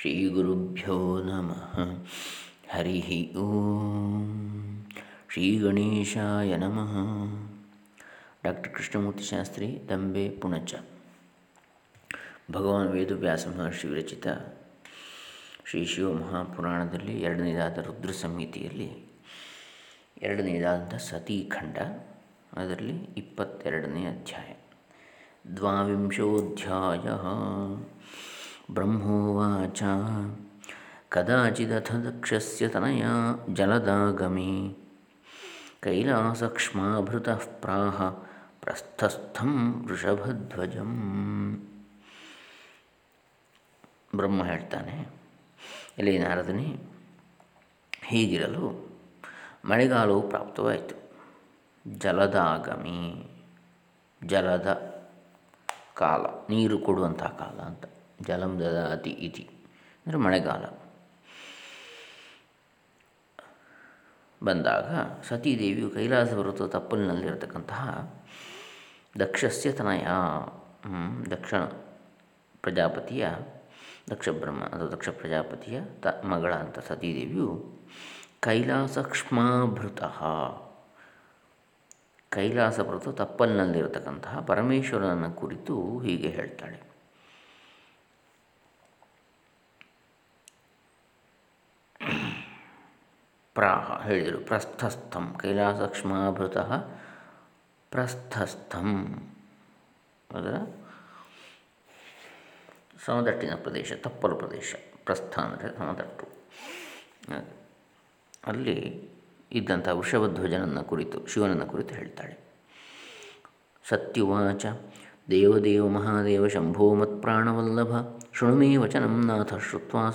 ಶ್ರೀಗುರುಭ್ಯೋ ನಮಃ. ಹರಿ ಓಂ. ಶ್ರೀ ಗಣೇಶಾಯ ನಮಃ. ಡಾಕ್ಟರ್ ಕೃಷ್ಣಮೂರ್ತಿ ಶಾಸ್ತ್ರಿ, ದಂಬೆ, ಪುಣಚ. ಭಗವಾನ್ ವೇದವ್ಯಾಸ ಮಹರ್ಷಿ ವಿರಚಿತ ಶ್ರೀ ಶಿವಮಹಾಪುರಾಣದಲ್ಲಿ ಎರಡನೇದಾದ ರುದ್ರ ಸಂಹಿತೆಯಲ್ಲಿ ಎರಡನೇದಾದಂಥ ಸತೀಖಂಡ, ಅದರಲ್ಲಿ ಇಪ್ಪತ್ತೆರಡನೇ ಅಧ್ಯಾಯ. ದ್ವಾವಿಂಶೋಧ್ಯಾಯ. ಬ್ರಹ್ಮೋವಾಚ ಕದಾಚಿದಥ ದಕ್ಷಸ್ಯ ತನಯ ಜಲದಾಗಮೆ ಕೈಲಾಸಕ್ಷ್ಮಾಭೃತಃ ಪ್ರಾಹ ಪ್ರಸ್ಥಸ್ಥಂ ವೃಷಭಧ್ವಜಂ ಬ್ರಹ್ಮ ಹೇಳ್ತಾನೆ ಎಲ್ಲಿ ನಾರದನಿ, ಹೀಗಿರಲು ಮಳೆಗಾಲವು ಪ್ರಾಪ್ತವಾಯಿತು. ಜಲದಾಗಮಿ, ಜಲದ ಕಾಲ, ನೀರು ಕೊಡುವಂತಹ ಕಾಲ ಅಂತ. ಜಲಂ ದದಾತಿ ಇತಿ. ಅಂದರೆ ಮಳೆಗಾಲ. ಬಂದಾಗ ಸತೀದೇವಿಯು ಕೈಲಾಸ ಪರ್ವತ ತಪ್ಪಲಿನಲ್ಲಿರತಕ್ಕಂತಹ ದಕ್ಷಸ್ಯ ತನಯ ದಕ್ಷ ಪ್ರಜಾಪತಿಯ ದಕ್ಷಬ್ರಹ್ಮ ಅಥವಾ ದಕ್ಷ ಪ್ರಜಾಪತಿಯ ತ ಮಗಳ ಅಂತ ಸತೀದೇವಿಯು ಕೈಲಾಸಕ್ಷ್ಮಾಭೃತ ಕೈಲಾಸ ತಪ್ಪಲಿನಲ್ಲಿರತಕ್ಕಂತಹ ಪರಮೇಶ್ವರನ ಕುರಿತು ಹೀಗೆ ಹೇಳ್ತಾಳೆ. ಪ್ರಾಹ ಹೇಳಿದರು ಪ್ರಸ್ಥಸ್ಥಂ ಕೈಲಾಸಕ್ಷ್ಮಾಭೃತ ಪ್ರಸ್ಥಸ್ಥಂ ಅದರ ಸಮದಟ್ಟಿನ ಪ್ರದೇಶ ತಪ್ಪಲು ಪ್ರದೇಶ ಪ್ರಸ್ಥ ಅಂದರೆ ಸಮದಟ್ಟು. ಅಲ್ಲಿ ಇದ್ದಂಥ ವೃಷಭಧ್ವಜನನ್ನು ಕುರಿತು, ಶಿವನನ್ನು ಕುರಿತು ಹೇಳ್ತಾಳೆ. ಸತ್ಯುವಾಚ, ದೇವದೇವ ಮಹಾದೇವ, ಶಂಭೋ ಮತ್ಪ್ರಾಣವಲ್ಲಭ, ಶೃಣುಮೇ ವಚನಂ ನಾಥ, ಶ್ರುತ್ವಾ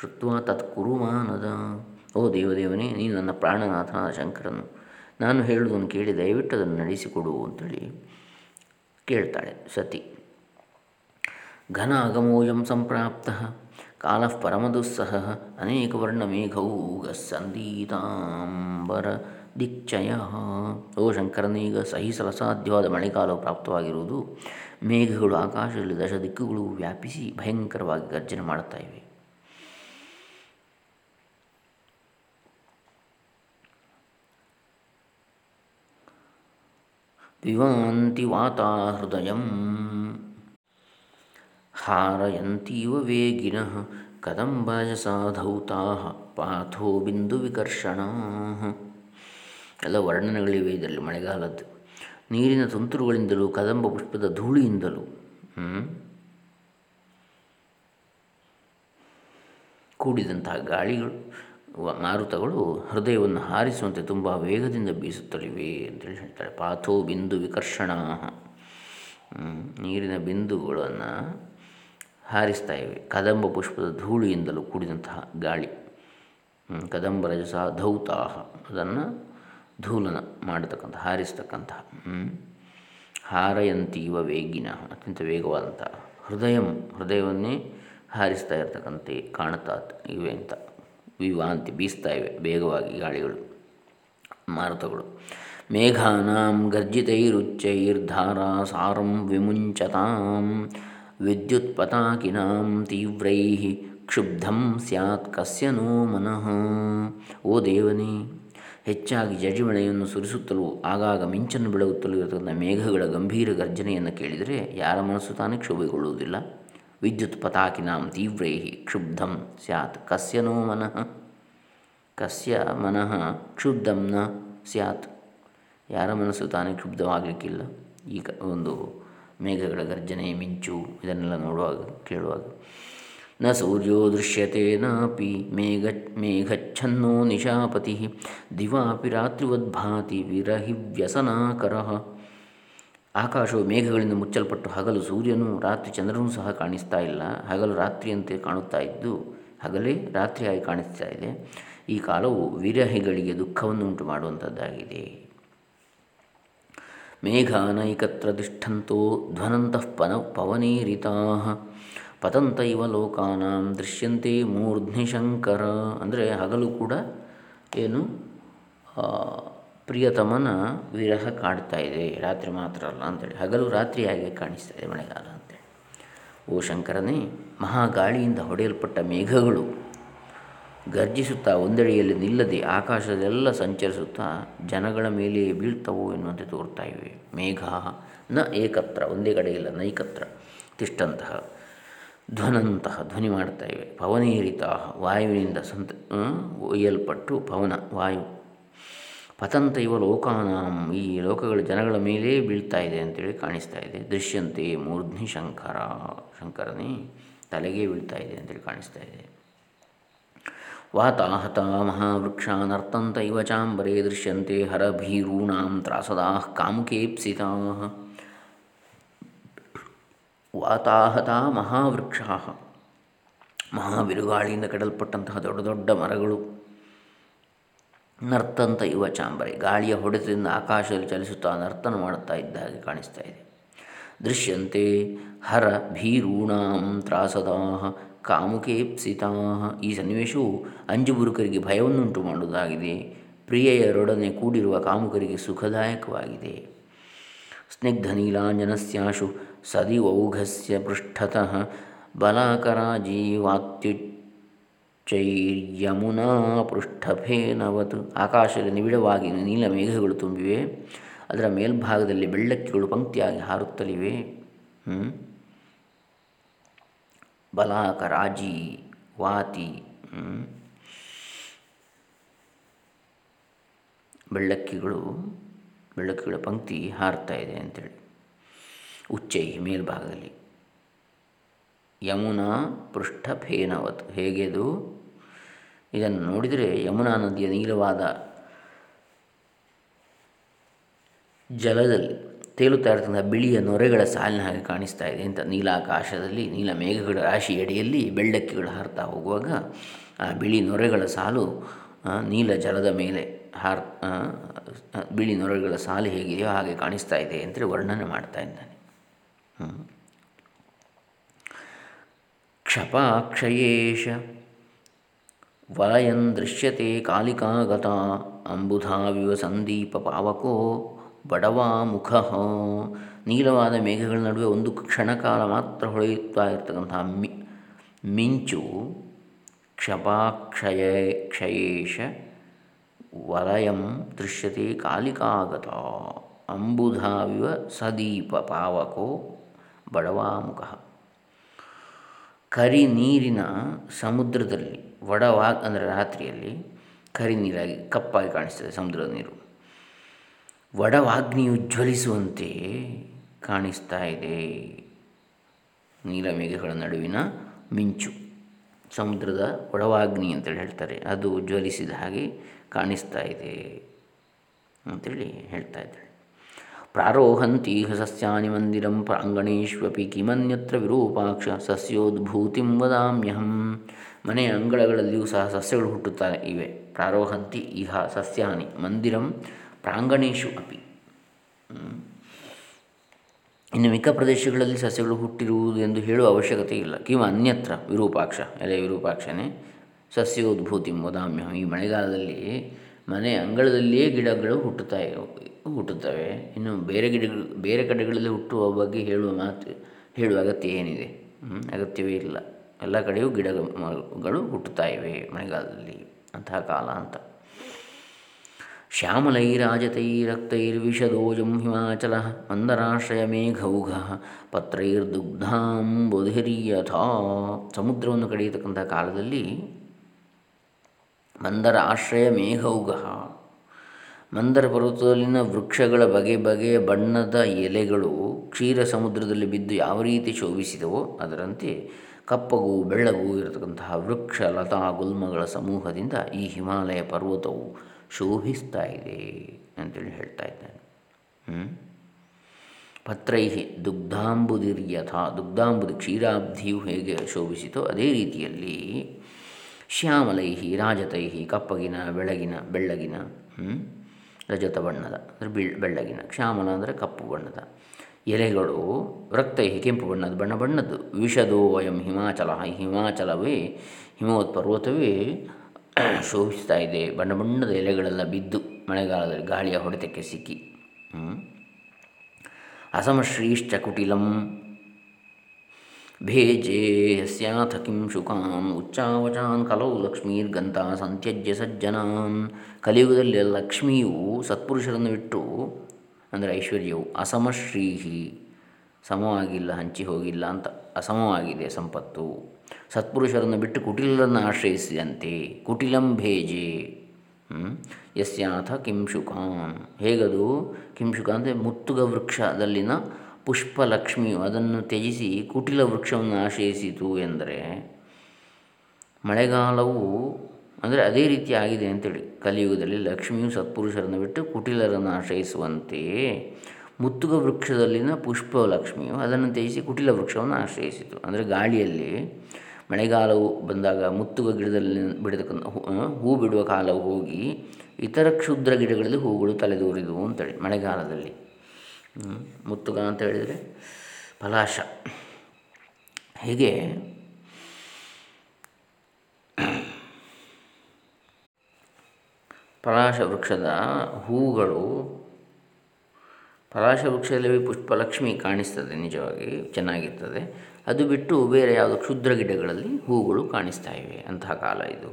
ಸತ್ಕುರುಮಾನದ ತತ್ ಕುರುಮಾನದ. ಓ ದೇವದೇವನೇ, ನೀನು ನನ್ನ ಪ್ರಾಣನಾಥನಾದ ಶಂಕರನು. ನಾನು ಹೇಳುವುದನ್ನು ಕೇಳಿ ದಯವಿಟ್ಟು ಅದನ್ನು ನಡೆಸಿಕೊಡು ಅಂತೇಳಿ ಕೇಳ್ತಾಳೆ ಸತಿ. ಘನ ಅಗಮೋಯಂ ಸಂಪ್ರಾಪ್ತ, ಕಾಲ ಪರಮದುಸ್ಸಹ, ಅನೇಕ ವರ್ಣ ಮೇಘೌಗ ಸಂದೀತಾಂಬರ ದಿಕ್ಷಯ ಓ ಶಂಕರನೀಗ ಸಹಿಸಲ ಸಾಧ್ಯವಾದ ಮಳೆಗಾಲವು ಪ್ರಾಪ್ತವಾಗಿರುವುದು, ಮೇಘಗಳು ಆಕಾಶದಲ್ಲಿ ದಶ ದಿಕ್ಕುಗಳು ವ್ಯಾಪಿಸಿ ಭಯಂಕರವಾಗಿ ಗರ್ಜನೆ ಮಾಡುತ್ತಾ ಇವೆ. ವಿವಾಂತಿ ವಾತಾಹೃದಯಂ ಹಾರಯಂತೀವ ವೇಗಿನಃ ಕದಂಬರಜಸಾಧೌತಾ ಪಾಥೋ ಬಿಂದು ವಿಕರ್ಷಣ ಎಲ್ಲ ವರ್ಣನೆಗಳಿವೆ ಇದರಲ್ಲಿ ಮಳೆಗಾಲದ್ದು. ನೀರಿನ ತುಂತುರುಗಳಿಂದಲೂ ಕದಂಬ ಪುಷ್ಪದ ಧೂಳಿಯಿಂದಲೂ. ಕೂಡಿದಂತಹ ಗಾಳಿಗಳು. ಮಾರುತಗಳು ಹೃದಯವನ್ನು ಹಾರಿಸುವಂತೆ ತುಂಬ ವೇಗದಿಂದ ಬೀಸುತ್ತಲಿವೆ ಅಂತೇಳಿ ಹೇಳ್ತಾರೆ ಪಾಥೋ ಬಿಂದು ವಿಕರ್ಷಣ. ನೀರಿನ ಬಿಂದುಗಳನ್ನು ಹಾರಿಸ್ತಾ ಇವೆ. ಕದಂಬ ಪುಷ್ಪದ ಧೂಳಿಯಿಂದಲೂ ಕೂಡಿದಂತಹ ಗಾಳಿ. ಕದಂಬ ರಜಸ ಧೌತಾಹ. ಅದನ್ನು ಧೂಲನ ಮಾಡತಕ್ಕಂಥ, ಹಾರಿಸ್ತಕ್ಕಂತಹ. ಹಾರಯಂತೀವ ವೇಗಿನ, ಅತ್ಯಂತ ವೇಗವಾದಂಥ ಹೃದಯ, ಹೃದಯವನ್ನೇ ಹಾರಿಸ್ತಾ ಇರತಕ್ಕಂತೆ ಕಾಣುತ್ತಾ ಇವೆ ಅಂತ. ವಿವಾಂತಿ ಬೀಸ್ತಾ ಇವೆ ವೇಗವಾಗಿ ಗಾಳಿಗಳು, ಮಾರುತಗಳು. ಮೇಘಾನಾಂ ಗರ್ಜಿತೈರುಚ್ಚೈರ್ಧಾರಾ ಸಾರಂ ವಿಮುಂಚತಾಂ ವಿದ್ಯುತ್ ಪತಾಕಿನಾಂ ತೀವ್ರೈ ಕ್ಷುಬ್ಧಂ ಸ್ಯಾತ್ ಕಸ್ಯನೋ ಮನಃ. ಓ ದೇವನೇ, ಹೆಚ್ಚಾಗಿ ಜಜಿಮಳೆಯನ್ನು ಸುರಿಸುತ್ತಲೂ ಆಗಾಗ ಮಿಂಚನ್ನು ಬೆಳಗುತ್ತಲೂ ಇರತಕ್ಕಂಥ ಮೇಘಗಳ ಗಂಭೀರ ಗರ್ಜನೆಯನ್ನು ಕೇಳಿದರೆ ಯಾರ ಮನಸ್ಸು ತಾನೇ ಕ್ಷೋಭೆಗೊಳ್ಳುವುದಿಲ್ಲ. ವಿದ್ಯುತ್ ಪತಾಕಿನಾಂ ತೀವ್ರೈ ಕ್ಷುಬ್ಧಂ ಸ್ಯಾತ್, ಕಸ್ಯ ನೋ ಮನಃ, ಕಸ್ಯ ಮನಃ ಕ್ಷುಬ್ಧಂ ನ ಸ್ಯಾತ್. ಯಾರ ಮನಸ್ಸು ತಾನೇ ಕ್ಷುಬ್ಧವಾಗಲಿಕ್ಕಿಲ್ಲ? ಈಗ ಒಂದು ಮೇಘಗಳ ಗರ್ಜನೆ, ಮಿಂಚು, ಇದನ್ನೆಲ್ಲ ನೋಡುವಾಗ, ಕೇಳುವಾಗ. ನ ಸೂರ್ಯೋ ದೃಶ್ಯತೆ ನಾಪಿ, ಮೇಘ, ಮೇಘಚ್ಛನ್ನೋ ನಿಶಾಪತಿ, ದಿವಾಪಿ ರಾತ್ರಿವದ್ಭಾತಿ ವಿರಹಿ ವ್ಯಸನಾಕರ. ಆಕಾಶವು ಮೇಘಗಳಿಂದ ಮುಚ್ಚಲ್ಪಟ್ಟು ಹಗಲು ಸೂರ್ಯನು ರಾತ್ರಿ ಚಂದ್ರನೂ ಸಹ ಕಾಣಿಸ್ತಾ ಇಲ್ಲ. ಹಗಲು ರಾತ್ರಿಯಂತೆ ಕಾಣುತ್ತಾ ಇದ್ದು, ಹಗಲೇ ರಾತ್ರಿಯಾಗಿ ಕಾಣಿಸ್ತಾ ಇದೆ. ಈ ಕಾಲವು ವಿರಹಿಗಳಿಗೆ ದುಃಖವನ್ನು ಉಂಟು ಮಾಡುವಂಥದ್ದಾಗಿದೆ ಮೇಘಾನೈಕತ್ರ ತಿಷ್ಠಂತೋ ಧ್ವನಂತಃ ಪನ ಪವನೇರಿತಾ ಪತಂತ ಇವ ಲೋಕಾನಾಂ ದೃಶ್ಯಂತೆ ಮೂರ್ಧ್ನಿ ಶಂಕರ. ಅಂದರೆ ಹಗಲು ಕೂಡ ಏನು ಪ್ರಿಯತಮನ ವಿರಹ ಕಾಡ್ತಾ ಇದೆ. ರಾತ್ರಿ ಮಾತ್ರ ಅಲ್ಲ ಅಂತೇಳಿ. ಹಗಲು ರಾತ್ರಿಯಾಗಿ ಕಾಣಿಸ್ತಾ ಇದೆ ಮಳೆಗಾಲ ಅಂತೇಳಿ. ಓ ಶಂಕರನೇ, ಮಹಾಗಾಳಿಯಿಂದ ಹೊಡೆಯಲ್ಪಟ್ಟ ಮೇಘಗಳು ಗರ್ಜಿಸುತ್ತಾ ಒಂದೆಡೆಯಲ್ಲಿ ನಿಲ್ಲದೆ ಆಕಾಶದೆಲ್ಲ ಸಂಚರಿಸುತ್ತಾ ಜನಗಳ ಮೇಲೆ ಬೀಳ್ತವೋ ಎನ್ನುವಂತೆ ತೋರ್ತಾ ಇವೆ. ಮೇಘ ನ ಏಕತ್ರ, ಒಂದೇ ಕಡೆಯಿಲ್ಲ ನೈಕತ್ರ, ತಿಷ್ಟಂತಹ, ಧ್ವನಂತಹ ಧ್ವನಿ ಮಾಡ್ತಾ ಇವೆ. ಪವನೇರಿತ ವಾಯುವಿನಿಂದ ಸಂತ ಒಯ್ಯಲ್ಪಟ್ಟು ಪವನ, ವಾಯು. ಪತಂತ ಇವ ಲೋಕಾನಾಂ ಈ ಲೋಕಗಳ ಜನಗಳ ಮೇಲೇ ಬೀಳ್ತಾ ಇದೆ ಅಂತೇಳಿ ಕಾಣಿಸ್ತಾ ಇದೆ. ದೃಶ್ಯಂತೆ ಮೂರ್ಧ್ನಿ ಶಂಕರ, ಶಂಕರನೇ ತಲೆಗೆ ಬೀಳ್ತಾ ಇದೆ ಅಂತೇಳಿ ಕಾಣಿಸ್ತಾ ಇದೆ. ವಾತಾಹತ ಮಹಾವೃಕ್ಷಾನರ್ತಂತ ಇವ ಚಾಂಬರೇ ದೃಶ್ಯಂತೆ ಹರಭೀರೂಣಾಂ ತ್ರಾಸದಾ ಕಾಮುಕೇಪ್ಸಿತಾ. ವಾತಾಹತ ಮಹಾವೃಕ್ಷ ಮಹಾಬಿರುಗಾಳಿಯಿಂದ ಕಡಲ್ಪಟ್ಟಂತಹ ದೊಡ್ಡ ದೊಡ್ಡ ಮರಗಳು ನರ್ತಂತ ಯುವ ಚಾಂಬರಿ. ಗಾಳಿಯ ಹೊಡೆತದಿಂದ ಆಕಾಶದಲ್ಲಿ ಚಲಿಸುತ್ತಾ ನರ್ತನ ಮಾಡುತ್ತಾ ಇದ್ದ ಹಾಗೆ ಕಾಣಿಸ್ತಾ ಇದೆ. ದೃಶ್ಯಂತೆ ಹರ ಭೀರೂಣಾಂ ತ್ರಾಸದಾ ಕಾಮುಕೇಪ್ಸಿತಾ ಈ ಸನ್ನಿವೇಶವು ಅಂಜುಬುರುಕರಿಗೆ ಭಯವನ್ನುಂಟು ಮಾಡುವುದಾಗಿದೆ. ಪ್ರಿಯೆಯರೊಡನೆ ಕೂಡಿರುವ ಕಾಮುಕರಿಗೆ ಸುಖದಾಯಕವಾಗಿದೆ. ಸ್ನಿಗ್ಧ ನೀಲಾಂಜನಸ್ಯಾಶು ಸದಿವೌಘಸ್ಯ ಪೃಷ್ಠತಃ ಬಲಾಕರಾಜೀವಾತ್ಯುಚ್ಚೈರ್ಯಮುನಾ ಪೃಷ್ಠಭೇನವತ್. ಆಕಾಶದಲ್ಲಿ ನಿಬಿಡವಾಗಿ ನೀಲ ಮೇಘಗಳು ತುಂಬಿವೆ. ಅದರ ಮೇಲ್ಭಾಗದಲ್ಲಿ ಬೆಳ್ಳಕ್ಕಿಗಳು ಪಂಕ್ತಿಯಾಗಿ ಹಾರುತ್ತಲಿವೆ. ಬಲಾಕ ರಾಜಿ ವಾತಿ. ಬೆಳ್ಳಕ್ಕಿಗಳು, ಬೆಳ್ಳಕ್ಕಿಗಳ ಪಂಕ್ತಿ ಹಾರ್ತಾ ಇದೆ ಅಂತೇಳಿ. ಉಚ್ಚೈ ಮೇಲ್ಭಾಗದಲ್ಲಿ. ಯಮುನಾ ಪೃಷ್ಠ ಫೇನವತ್ ಹೇಗೆದು ಇದನ್ನು ನೋಡಿದರೆ ಯಮುನಾ ನದಿಯ ನೀಲವಾದ ಜಲದಲ್ಲಿ ತೇಲುತ್ತಾ ಇರ್ತಕ್ಕಂಥ ಬಿಳಿಯ ನೊರೆಗಳ ಸಾಲಿನ ಹಾಗೆ ಕಾಣಿಸ್ತಾ ಇದೆ. ಅಂತ ನೀಲಾಕಾಶದಲ್ಲಿ, ನೀಲ ಮೇಘಗಳ ರಾಶಿ ಅಡಿಯಲ್ಲಿ ಬೆಳ್ಳಕ್ಕಿಗಳು ಹಾರ್ತಾ ಹೋಗುವಾಗ ಆ ಬಿಳಿ ನೊರೆಗಳ ಸಾಲು ನೀಲ ಜಲದ ಮೇಲೆ ಹಾರ್ ಬಿಳಿ ನೊರೆಗಳ ಸಾಲು ಹೇಗಿದೆಯೋ ಹಾಗೆ ಕಾಣಿಸ್ತಾ ಇದೆ ಅಂತೇಳಿ ವರ್ಣನೆ ಮಾಡ್ತಾ ಇದ್ದಾನೆ. ಕ್ಷಪಾಕ್ಷಯೇಶ ವಲಯನ್ ದೃಶ್ಯತೆ ಕಾಲಿಕಾಗತ ಅಂಬುಧಾವಿವ ಸಂದೀಪ ಪಾವಕೋ, ಬಡವಾ ಮುಖ. ನೀಲವಾದ ಮೇಘಗಳ ನಡುವೆ ಒಂದು ಕ್ಷಣಕಾಲ ಮಾತ್ರ ಹೊಳೆಯುತ್ತಾ ಇರತಕ್ಕಂತಹ ಮಿ, ಮಿಂಚು, ಕ್ಷಪಾಕ್ಷಯ, ಕ್ಷಯೇಶ ವಲಯಂ ದೃಶ್ಯತೆ ಕಾಲಿಕಾಗತ ಅಂಬುಧಾವಿವ ಸದೀಪ ಪಾವಕೋ ಬಡವಾಮುಖ ಕರಿ ನೀರಿನ ಸಮುದ್ರದಲ್ಲಿ ವಡವಾಗ ಅಂದರೆ ರಾತ್ರಿಯಲ್ಲಿ ಕರಿ ನೀರಾಗಿ ಕಪ್ಪಾಗಿ ಕಾಣಿಸ್ತದೆ ಸಮುದ್ರದ ನೀರು. ವಡವಾಗ್ನಿಯು ಜ್ವಲಿಸುವಂತೆ ಕಾಣಿಸ್ತಾ ಇದೆ. ನೀಲಮೇಘಗಳ ನಡುವಿನ ಮಿಂಚು. ಸಮುದ್ರದ ಒಡವಾಗ್ನಿ ಅಂತೇಳಿ ಹೇಳ್ತಾರೆ. ಅದು ಜ್ವಲಿಸಿದ ಹಾಗೆ ಕಾಣಿಸ್ತಾ ಇದೆ ಅಂತೇಳಿ ಹೇಳ್ತಾ ಇದ್ದಾಳೆ ಪ್ರಾರೋಹಂತಿ ಸಸ್ಯಾನಿ ಮಂದಿರಂ ಪ್ರಾಂಗಣೇಶ್ವಪಿ ಕಿಮನ್ಯತ್ರ ವಿರೂಪಾಕ್ಷ ಸಸ್ಯೋದ್ಭೂತಿಂ ವದಾಮ್ಯಹಂ. ಮನೆಯ ಅಂಗಳಗಳಲ್ಲಿಯೂ ಸಹ ಸಸ್ಯಗಳು ಹುಟ್ಟುತ್ತಾ ಇವೆ. ಪ್ರಾರೋಹಂತಿ ಇಹ ಸಸ್ಯಾನಿ. ಮಂದಿರಂ ಪ್ರಾಂಗಣೇಶು ಅಪಿ. ಇನ್ನು ಮಿಕ್ಕ ಪ್ರದೇಶಗಳಲ್ಲಿ ಸಸ್ಯಗಳು ಹುಟ್ಟಿರುವುದು ಎಂದು ಹೇಳುವ ಅವಶ್ಯಕತೆ ಇಲ್ಲ. ಕಿವ ಅನ್ಯತ್ರ ವಿರೂಪಾಕ್ಷ, ಎಲೆ ವಿರೂಪಾಕ್ಷನೇ. ಸಸ್ಯೋದ್ಭೂತಿ ವದಾಮ್ಯಹಂ ಈ ಮಳೆಗಾಲದಲ್ಲಿ ಮನೆ ಅಂಗಳದಲ್ಲಿಯೇ ಗಿಡಗಳು ಹುಟ್ಟುತ್ತಾ ಹುಟ್ಟುತ್ತವೆ. ಇನ್ನು ಬೇರೆ ಗಿಡಗಳು, ಬೇರೆ ಕಡೆಗಳಲ್ಲಿ ಹುಟ್ಟುವ ಬಗ್ಗೆ ಹೇಳುವ ಮಾತು, ಹೇಳುವ ಅಗತ್ಯ ಏನಿದೆ? ಅಗತ್ಯವೇ ಇಲ್ಲ. ಎಲ್ಲ ಕಡೆಯೂ ಗಿಡಗಳು ಹುಟ್ಟುತ್ತಾ ಇವೆ ಮಳೆಗಾಲದಲ್ಲಿ, ಅಂತಹ ಕಾಲ ಅಂತ. ಶ್ಯಾಮಲೈರಾಜತೈರಕ್ತೈರ್ವಿಷದೋಜಂ ಹಿಮಾಚಲ ಮಂದರಾಶ್ರಯ ಮೇಘೌಘ ಪತ್ರೈರ್ದುಗ್ಧಾಂಬುಧಿರ್ಯಥಾ. ಸಮುದ್ರವನ್ನು ಕಡಿಯತಕ್ಕಂಥ ಕಾಲದಲ್ಲಿ ಮಂದರ ಆಶ್ರಯ ಮೇಘೌಘ, ಮಂದರ ಪರ್ವತದಲ್ಲಿನ ವೃಕ್ಷಗಳ ಬಗೆ ಬಗೆಯ ಬಣ್ಣದ ಎಲೆಗಳು ಕ್ಷೀರ ಸಮುದ್ರದಲ್ಲಿ ಬಿದ್ದು ಯಾವ ರೀತಿ ಶೋಭಿಸಿದವೋ ಅದರಂತೆ ಕಪ್ಪಗೂ ಬೆಳ್ಳಗೂ ಇರತಕ್ಕಂತಹ ವೃಕ್ಷ, ಲತಾ ಗುಲ್ಮಗಳ ಸಮೂಹದಿಂದ ಈ ಹಿಮಾಲಯ ಪರ್ವತವು ಶೋಭಿಸ್ತಾ ಇದೆ ಅಂತೇಳಿ ಹೇಳ್ತಾ ಇದ್ದಾನೆ. ಪತ್ರೈ ದುಗ್ಧಾಂಬುದಿರ್ಯಥ ದುಗ್ಧಾಂಬುದಿ ಕ್ಷೀರಾಬ್ಧಿಯು ಹೇಗೆ ಶೋಭಿಸಿತೋ ಅದೇ ರೀತಿಯಲ್ಲಿ ಶ್ಯಾಮಲೈ ರಾಜತೈ ಕಪ್ಪಗಿನ, ಬೆಳಗಿನ, ಬೆಳ್ಳಗಿನ ರಜತ ಬಣ್ಣದ, ಅಂದರೆ ಬೆಳ್ಳಗಿನ ಶ್ಯಾಮಲ ಅಂದರೆ ಕಪ್ಪು ಬಣ್ಣದ. ಎಲೆಗಳು ರಕ್ತೈ ಕೆಂಪು ಬಣ್ಣದ ಬಣ್ಣ ಬಣ್ಣದ್ದು. ವಿಷದೋ ವಯಂ ಹಿಮಾಚಲ ಹಿಮಾಚಲವೇ, ಹಿಮವತ್ ಪರ್ವತವೇ ಶೋಭಿಸ್ತಾ ಇದೆ. ಬಣ್ಣ ಬಣ್ಣದ ಎಲೆಗಳೆಲ್ಲ ಬಿದ್ದು ಮಳೆಗಾಲದಲ್ಲಿ ಗಾಳಿಯ ಹೊಡೆತಕ್ಕೆ ಸಿಕ್ಕಿ. ಅಸಮಶ್ರೀಶ್ಚ ಕುಟಿಲಂ. ಭೇಜೆ ಯಸ್ಯಾಥ ಕಿಂ ಶುಕಾನ್. ಉಚ್ಚಾವಚಾನ್ ಕಲೌ ಲಕ್ಷ್ಮೀರ್ಗಂತ ಸಂತ್ಯಜ್ಯ ಸಜ್ಜನಾನ್. ಕಲಿಯುಗದಲ್ಲಿ ಲಕ್ಷ್ಮಿಯು ಸತ್ಪುರುಷರನ್ನು ಬಿಟ್ಟು ಅಂದರೆ ಐಶ್ವರ್ಯವು ಅಸಮಶ್ರೀಹಿ, ಸಮವಾಗಿಲ್ಲ ಹಂಚಿ ಹೋಗಿಲ್ಲ ಅಂತ ಅಸಮವಾಗಿದೆ ಸಂಪತ್ತು. ಸತ್ಪುರುಷರನ್ನು ಬಿಟ್ಟು ಕುಟಿಲರನ್ನು ಆಶ್ರಯಿಸಿದಂತೆ ಕುಟಿಲಂ ಭೇಜೆ. ಯಸ್ಯಾಥ ಕಿಂಶುಕಾನ್ ಹೇಗದು? ಕಿಂಶುಕ ಅಂದರೆ ಮುತ್ತುಗ ವೃಕ್ಷದಲ್ಲಿನ ಪುಷ್ಪಲಕ್ಷ್ಮಿಯು ಅದನ್ನು ತ್ಯಜಿಸಿ ಕುಟಿಲ ವೃಕ್ಷವನ್ನು ಆಶ್ರಯಿಸಿತು ಎಂದರೆ ಮಳೆಗಾಲವು ಅಂದರೆ ಅದೇ ರೀತಿ ಆಗಿದೆ ಅಂತೇಳಿ. ಕಲಿಯುಗದಲ್ಲಿ ಲಕ್ಷ್ಮಿಯು ಸತ್ಪುರುಷರನ್ನು ಬಿಟ್ಟು ಕುಟಿಲರನ್ನು ಆಶ್ರಯಿಸುವಂತೆಯೇ ಮುತ್ತುಗ ವೃಕ್ಷದಲ್ಲಿನ ಪುಷ್ಪಲಕ್ಷ್ಮಿಯು ಅದನ್ನು ತ್ಯಜಿಸಿ ಕುಟಿಲ ವೃಕ್ಷವನ್ನು ಆಶ್ರಯಿಸಿತು. ಅಂದರೆ ಗಾಳಿಯಲ್ಲಿ ಮಳೆಗಾಲವು ಬಂದಾಗ ಮುತ್ತುಗ ಗಿಡದಲ್ಲಿ ಬಿಡತಕ್ಕಂಥ ಹೂ ಬಿಡುವ ಕಾಲವು ಹೋಗಿ ಇತರ ಕ್ಷುದ್ರ ಗಿಡಗಳಲ್ಲಿ ಹೂಗಳು ತಲೆದೂರಿದವು ಅಂತೇಳಿ ಮಳೆಗಾಲದಲ್ಲಿ. ಮುತ್ತುಗ ಅಂತ ಹೇಳಿದರೆ ಪಲಾಶ. ಹೀಗೆ? ಪಲಾಶ ವೃಕ್ಷದ ಹೂಗಳು ಪಲಾಶ ವೃಕ್ಷದಲ್ಲಿ ಪುಷ್ಪಲಕ್ಷ್ಮಿ ಕಾಣಿಸ್ತದೆ, ನಿಜವಾಗಿ ಚೆನ್ನಾಗಿರ್ತದೆ. ಅದು ಬಿಟ್ಟು ಬೇರೆ ಯಾವುದೋ ಕ್ಷುದ್ರ ಗಿಡಗಳಲ್ಲಿ ಹೂಗಳು ಕಾಣಿಸ್ತಾ ಇವೆ ಅಂತಹ ಕಾಲ ಇದು.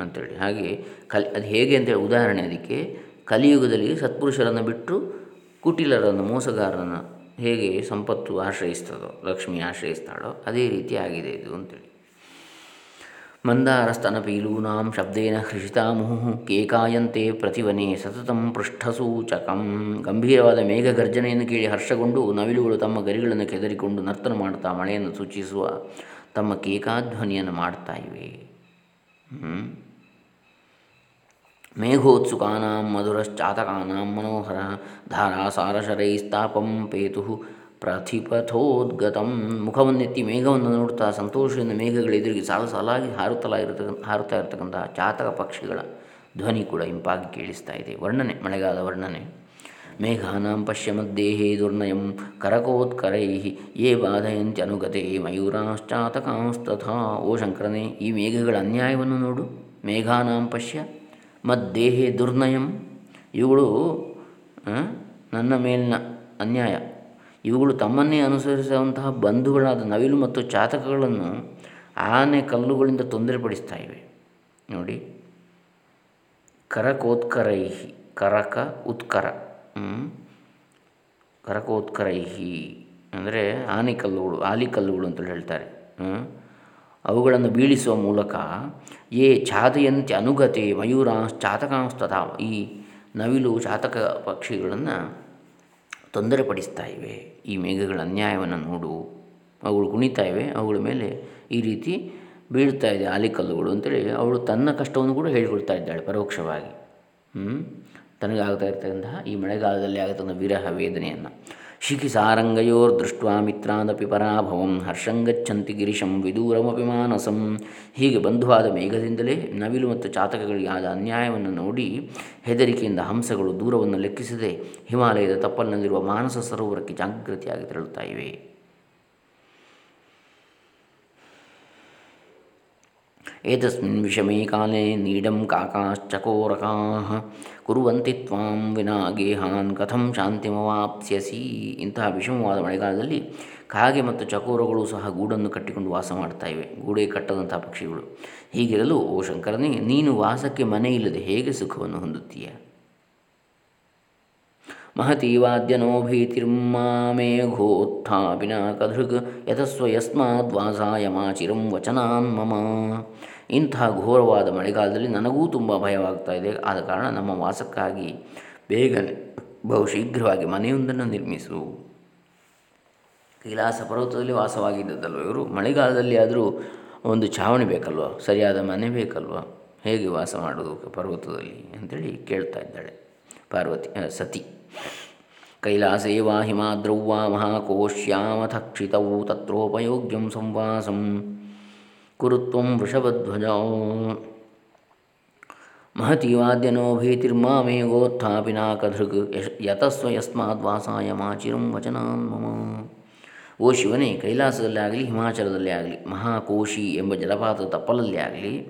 ಅಂಥೇಳಿ ಹಾಗೆ ಕಲ್, ಅದು ಹೇಗೆ ಅಂತೇಳಿ ಉದಾಹರಣೆ ಅದಕ್ಕೆ, ಕಲಿಯುಗದಲ್ಲಿ ಸತ್ಪುರುಷರನ್ನು ಬಿಟ್ಟು ಕುಟಿಲರನ್ನು, ಮೋಸಗಾರರನ್ನು ಹೇಗೆ ಸಂಪತ್ತು ಆಶ್ರಯಿಸ್ತದೋ, ಲಕ್ಷ್ಮಿ ಆಶ್ರಯಿಸ್ತಾಳೋ, ಅದೇ ರೀತಿ ಆಗಿದೆ ಇದು ಅಂತೇಳಿ. ಮಂದಾರಸ್ತನಪೀಲೂನಾಂ ಶಬ್ದೇನ ಹೃಷಿತಾ ಮುಹು ಕೇಕಾಯಂತೆ ಪ್ರತಿವನೆ ಸತತಂ ಪೃಷ್ಠಸೂಚಕಂ ಗಂಭೀರವಾದ ಮೇಘಗರ್ಜನೆಯನ್ನು ಕೇಳಿ ಹರ್ಷಗೊಂಡು ನವಿಲುಗಳು ತಮ್ಮ ಗರಿಗಳನ್ನು ಕೆದರಿಕೊಂಡು ನರ್ತನ ಮಾಡುತ್ತಾ ಮಳೆಯನ್ನು ಸೂಚಿಸುವ ತಮ್ಮ ಕೇಕಾಧ್ವನಿಯನ್ನು ಮಾಡ್ತಾ ಇವೆ. ಮೇಘೋತ್ಸುಕಾನಾಂ ಮಧುರಶ್ಚಾತಕಾನಾಂ ಮನೋಹರ ಧಾರಾಸಾರಶರೈಸ್ತಾಪಂ ಪೇತು ಪ್ರತಿಪಥೋದ್ಗತಂ. ಮುಖವನ್ನೆತ್ತಿ ಮೇಘವನ್ನು ನೋಡುತ್ತಾ ಸಂತೋಷದಿಂದ ಮೇಘಗಳ ಎದುರಿಗೆ ಸಾಲು ಸಾಲಾಗಿ ಹಾರುತ್ತಲಾ ಇರತಕ್ಕ ಹಾರುತ್ತಾ ಇರತಕ್ಕಂತಹ ಚಾತಕ ಪಕ್ಷಿಗಳ ಧ್ವನಿ ಕೂಡ ಇಂಪಾಗಿ ಕೇಳಿಸ್ತಾ ಇದೆ. ವರ್ಣನೆ ಮಳೆಗಾಲ ವರ್ಣನೆ. ಮೇಘಾನಾಂ ಪಶ್ಯಮದ್ದೇಹೇ ದುರ್ನಯಂ ಕರಕೋತ್ಕರೈ ಯೇ ಬಾಧಯಂತ್ಯನುಗತೆ ಮಯೂರಾಶ್ಚಾತಕಾಂಸ್ತಥಾ. ಓ ಶಂಕರನೇ, ಈ ಮೇಘಗಳ ಅನ್ಯಾಯವನ್ನು ನೋಡು. ಮೇಘಾನಾಂ ಪಶ್ಯ ಮದ್ದೇಹೇ ದುರ್ನಯಂ. ಇವುಗಳು ನನ್ನ ಮೇಲಿನ ಅನ್ಯಾಯ. ಇವುಗಳು ತಮ್ಮನ್ನೇ ಅನುಸರಿಸುವಂತಹ ಬಂಧುಗಳಾದ ನವಿಲು ಮತ್ತು ಚಾತಕಗಳನ್ನು ಆನೆ ಕಲ್ಲುಗಳಿಂದ ತೊಂದರೆಪಡಿಸ್ತಾ ಇವೆ. ನೋಡಿ. ಕರಕೋತ್ಕರೈಹಿ, ಕರಕ ಉತ್ಕರ ಕರಕೋತ್ಕರೈಹಿ ಅಂದರೆ ಆನೆ ಕಲ್ಲುಗಳು, ಆಲಿ ಕಲ್ಲುಗಳು ಅಂತೇಳಿ ಹೇಳ್ತಾರೆ ಅವುಗಳನ್ನು ಬೀಳಿಸುವ ಮೂಲಕ ಏ ಛಾದಯಂತೆ ಅನುಗತೆ ಮಯೂರಾಂಶ್ ಚಾತಕಾಂಸ್ತಥಾ ಈ ನವಿಲು ಚಾತಕ ಪಕ್ಷಿಗಳನ್ನು ತೊಂದರೆಪಡಿಸ್ತಾ ಇವೆ. ಈ ಮೇಘಗಳ ಅನ್ಯಾಯವನ್ನು ನೋಡು. ಅವುಗಳು ಕುಣಿತಾ ಇವೆ. ಅವುಗಳ ಮೇಲೆ ಈ ರೀತಿ ಬೀಳ್ತಾ ಇದೆ ಆಲಿಕಲ್ಲುಗಳು ಅಂತೇಳಿ ಅವಳು ತನ್ನ ಕಷ್ಟವನ್ನು ಕೂಡ ಹೇಳಿಕೊಳ್ತಾ ಇದ್ದಾಳೆ ಪರೋಕ್ಷವಾಗಿ. ತನಗಾಗ್ತಾ ಇರ್ತಕ್ಕಂತಹ ಈ ಮಳೆಗಾಲದಲ್ಲಿ ಆಗತಕ್ಕಂಥ ವಿರಹ ವೇದನೆಯನ್ನು. ದೃಷ್ಟ ಮಿತ್ರಾದಪಿ ಪರಾಭವಂ ಹರ್ಷಂಗಚ್ಚಂತಿ ಗಿರಿಶಂ ವಿದೂರಮಪಿ ಮಾನಸಂ. ಹೀಗೆ ಬಂಧುವಾದ ಮೇಘದಿಂದಲೇ ನವಿಲು ಮತ್ತು ಚಾತಕಗಳಿಗೆ ಆದ ಅನ್ಯಾಯವನ್ನು ನೋಡಿ ಹೆದರಿಕೆಯಿಂದ ಹಂಸಗಳು ದೂರವನ್ನು ಲೆಕ್ಕಿಸದೆ ಹಿಮಾಲಯದ ತಪ್ಪಲಿನಲ್ಲಿರುವ ಮಾನಸ ಸರೋವರಕ್ಕೆ ಜಾಗೃತಿಯಾಗಿ ತೆರಳುತ್ತಾ ಇವೆ. ಏತಸ್ಮಿನ್ ವಿಷಮೇ ಕಾಲೇ ನೀಡಂ ಕಾಕಾಶ್ಚಕೋರಕಾ ಕುರುವಂತಿ ತ್ವಾಂ ವಿನಾ ಗೇಹಾನ್ ಕಥಂ ಶಾಂತಿಮವಾಪ್ಸ್ಯಸಿ ಇಂತಹ ವಿಷಮವಾದ ಮಳೆಗಾಲದಲ್ಲಿ ಕಾಗೆ ಮತ್ತು ಚಕೋರಗಳು ಸಹ ಗೂಡನ್ನು ಕಟ್ಟಿಕೊಂಡು ವಾಸ ಮಾಡ್ತಾ ಇವೆ ಗೂಡೆ ಕಟ್ಟದಂತಹ ಪಕ್ಷಿಗಳು. ಹೀಗಿರಲು ಓ ಶಂಕರನೇ, ನೀನು ವಾಸಕ್ಕೆ ಮನೆ ಇಲ್ಲದೆ ಹೇಗೆ ಸುಖವನ್ನು ಹೊಂದುತ್ತೀಯ? ಮಹತೀವಾದ್ಯನೋ ಭೀತಿರ್ಮಾಮೇಘೋತ್ಥಾಪಿನ ಕಧೃಗ್ ಯತಸ್ವ ಯಸ್ಮಾದ್ವಾಸಾಯಮಾಚಿರಂ ವಚನಾನ್ ಮಮ ಇಂಥ ಘೋರವಾದ ಮಳೆಗಾಲದಲ್ಲಿ ನನಗೂ ತುಂಬ ಭಯವಾಗ್ತಾ ಇದೆ. ಆದ ಕಾರಣ ನಮ್ಮ ವಾಸಕ್ಕಾಗಿ ಬೇಗನೆ ಬಹು ಶೀಘ್ರವಾಗಿ ಮನೆಯೊಂದನ್ನು ನಿರ್ಮಿಸು. ಕೈಲಾಸ ಪರ್ವತದಲ್ಲಿ ವಾಸವಾಗಿದ್ದದಲ್ವ ಇವರು? ಮಳೆಗಾಲದಲ್ಲಿ ಆದರೂ ಒಂದು ಛಾವಣಿ ಬೇಕಲ್ವ? ಸರಿಯಾದ ಮನೆ ಬೇಕಲ್ವ? ಹೇಗೆ ವಾಸ ಮಾಡೋದು ಪರ್ವತದಲ್ಲಿ? ಅಂಥೇಳಿ ಕೇಳ್ತಾ ಇದ್ದಾಳೆ ಪಾರ್ವತಿ ಸತಿ. ಕೈಲಾಸೇವಾ ಹಿಮಾದ್ರೌವಾ ಮಹಾಕೋಶ್ಯಾಮಥ ಕ್ಷಿತವು ತತ್ರೋಪಯೋಗ್ಯಂ ಸಂವಾಸಂ ಕುರುತ್ವಂ ವೃಷಭಧ್ವಜ ಮಹತೀವಾದ್ಯನೋ ಭೀತಿರ್ಮಾ ಮೇ ಯತಸ್ವ ಮಾಚಿರಂ ವಚನಾನ್ ಮಮ ಓ ಶಿವನೇ ಕೈಲಾಸದಲ್ಲೇ ಆಗಲಿ, ಹಿಮಾಚಲದಲ್ಲೇ ಆಗಲಿ, ಮಹಾಕೋಶಿ ಎಂಬ ಜಲಪಾತದ ತಪ್ಪಲಲ್ಲೇ ಆಗಲಿ,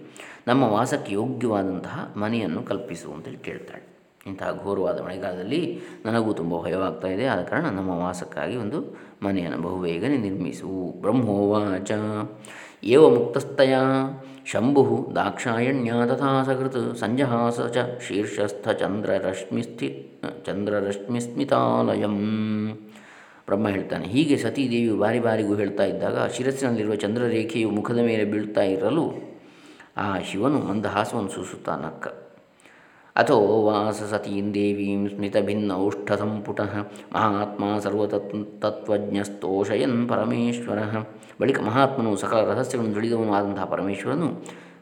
ನಮ್ಮ ವಾಸಕ್ಕೆ ಯೋಗ್ಯವಾದಂತಹ ಮನೆಯನ್ನು ಕಲ್ಪಿಸು ಅಂತೇಳಿ ಕೇಳ್ತಾಳೆ. ಇಂತಹ ಘೋರವಾದ ಮಳೆಗಾಲದಲ್ಲಿ ನನಗೂ ತುಂಬ ಭಯವಾಗ್ತಾ ಇದೆ. ಆದ ಕಾರಣ ನಮ್ಮ ವಾಸಕ್ಕಾಗಿ ಒಂದು ಮನೆಯನ್ನು ಬಹುಬೇಗನೆ ನಿರ್ಮಿಸು. ಬ್ರಹ್ಮೋವಾಚ. ಏವ ಮುಕ್ತಸ್ಥಯ. ಶಂಭು ದಾಕ್ಷಾಯಣ್ಯ ತಥಾ ಸಕೃತ್. ಸಂಜಹಾಸ ಚ ಶೀರ್ಷಸ್ಥ ಚಂದ್ರರಶ್ಮಿಸ್ಥಿ ಚಂದ್ರರಶ್ಮಿಸ್ಮಿತಾಲಯಂ ಬ್ರಹ್ಮ ಹೇಳ್ತಾನೆ, ಹೀಗೆ ಸತೀದೇವಿಯು ಬಾರಿ ಬಾರಿಗೂ ಹೇಳ್ತಾ ಇದ್ದಾಗ ಶಿರಸ್ಸಿನಲ್ಲಿರುವ ಚಂದ್ರರೇಖೆಯು ಮುಖದ ಮೇಲೆ ಬೀಳ್ತಾ ಇರಲು ಆ ಶಿವನು ಮಂದಹಾಸವನ್ನು ಸೂಸುತ್ತಾ ನಕ್ಕ ಅಥೋ ವಾಸ ಸತೀಂ ದೇವೀಂ ಸ್ಮಿತಭಿನ್ನ ಔಷ್ಠಸಂಪುಟ ಮಹಾತ್ಮ ಸರ್ವತತ್ ತತ್ವಜ್ಞಸ್ತೋಷಯನ್ ಪರಮೇಶ್ವರ ಬಳಿಕ ಮಹಾತ್ಮನು ಸಕಲ ರಹಸ್ಯಗಳನ್ನು ತಿಳಿದವನು ಆದಂತಹ ಪರಮೇಶ್ವರನು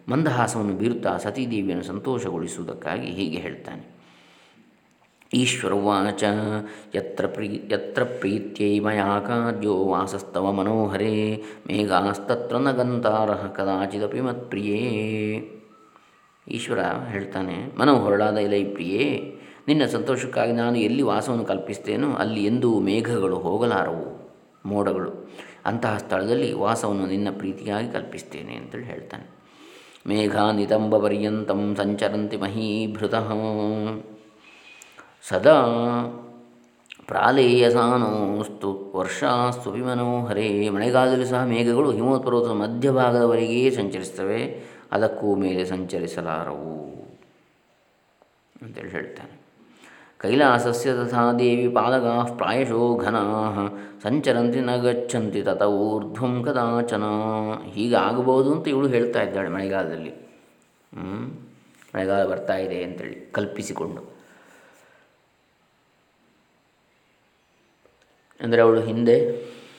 ಮಂದಹಾಸವನ್ನು ಬೀರುತ್ತಾ ಸತೀದೇವಿಯನ್ನು ಸಂತೋಷಗೊಳಿಸುವುದಕ್ಕಾಗಿ ಹೀಗೆ ಹೇಳ್ತಾನೆ. ಈಶ್ವರವಾಚ ಯತ್ರ ಪ್ರೀ ಯತ್ರ ಪ್ರೀತ್ಯೈ ಮಯಾ ಕಾರ್ಯೋ ವಾಸಸ್ತವ ಮನೋಹರೇ, ಮೇಘಾಸ್ತತ್ರ ನ ಗಂತಾರ ಕದಾಚಿದಪಿ ಮತ್ಪ್ರಿಯೇ। ಈಶ್ವರ ಹೇಳ್ತಾನೆ ಮನೋಹರಳಾದ ಎಲೈ ಪ್ರಿಯೇ, ನಿನ್ನ ಸಂತೋಷಕ್ಕಾಗಿ ನಾನು ಎಲ್ಲಿ ವಾಸವನ್ನು ಕಲ್ಪಿಸ್ತೇನೋ ಅಲ್ಲಿ ಎಂದೂ ಮೇಘಗಳು ಹೋಗಲಾರವು, ಮೋಡಗಳು. ಅಂತಹ ಸ್ಥಳದಲ್ಲಿ ವಾಸವನ್ನು ನಿನ್ನ ಪ್ರೀತಿಯಾಗಿ ಕಲ್ಪಿಸ್ತೇನೆ ಅಂತೇಳಿ ಹೇಳ್ತಾನೆ. ಮೇಘ ನಿತಂಬ ಪರ್ಯಂತಂ ಸಂಚರಂತಿ ಮಹೀಭೃತ, ಸದಾ ಪ್ರಾಲೇಯಸಾನೋಸ್ತು ವರ್ಷಾಸ್ತು ವಿಮನೋಹರೇ, ಮಳೆಗಾಲದಲ್ಲಿ ಸಹ ಮೇಘಗಳು ಹಿಮೋತ್ಪರ್ವತದ ಮಧ್ಯಭಾಗದವರೆಗೆ ಸಂಚರಿಸ್ತವೆ ಅದಕ್ಕೂ ಮೇಲೆ ಸಂಚರಿಸಲಾರವು ಅಂತೇಳಿ ಹೇಳ್ತಾನೆ. ಕೈಲಾಸಸ್ಯ ತಥಾ ದೇವಿ ಪಾದಗಾ ಪ್ರಾಯಶೋ ಘನಾ, ಸಂಚರಂತಿ ನ ಗಚ್ಚಂತಿ ತತ ಊರ್ಧ್ವಂ ಕದಾಚನ. ಹೀಗಾಗಬಹುದು ಅಂತ ಇವಳು ಹೇಳ್ತಾ ಇದ್ದಾಳೆ ಮಳೆಗಾಲದಲ್ಲಿ. ಮಳೆಗಾಲ ಬರ್ತಾ ಇದೆ ಅಂತೇಳಿ ಕಲ್ಪಿಸಿಕೊಂಡು. ಅಂದರೆ ಅವಳು ಹಿಂದೆ,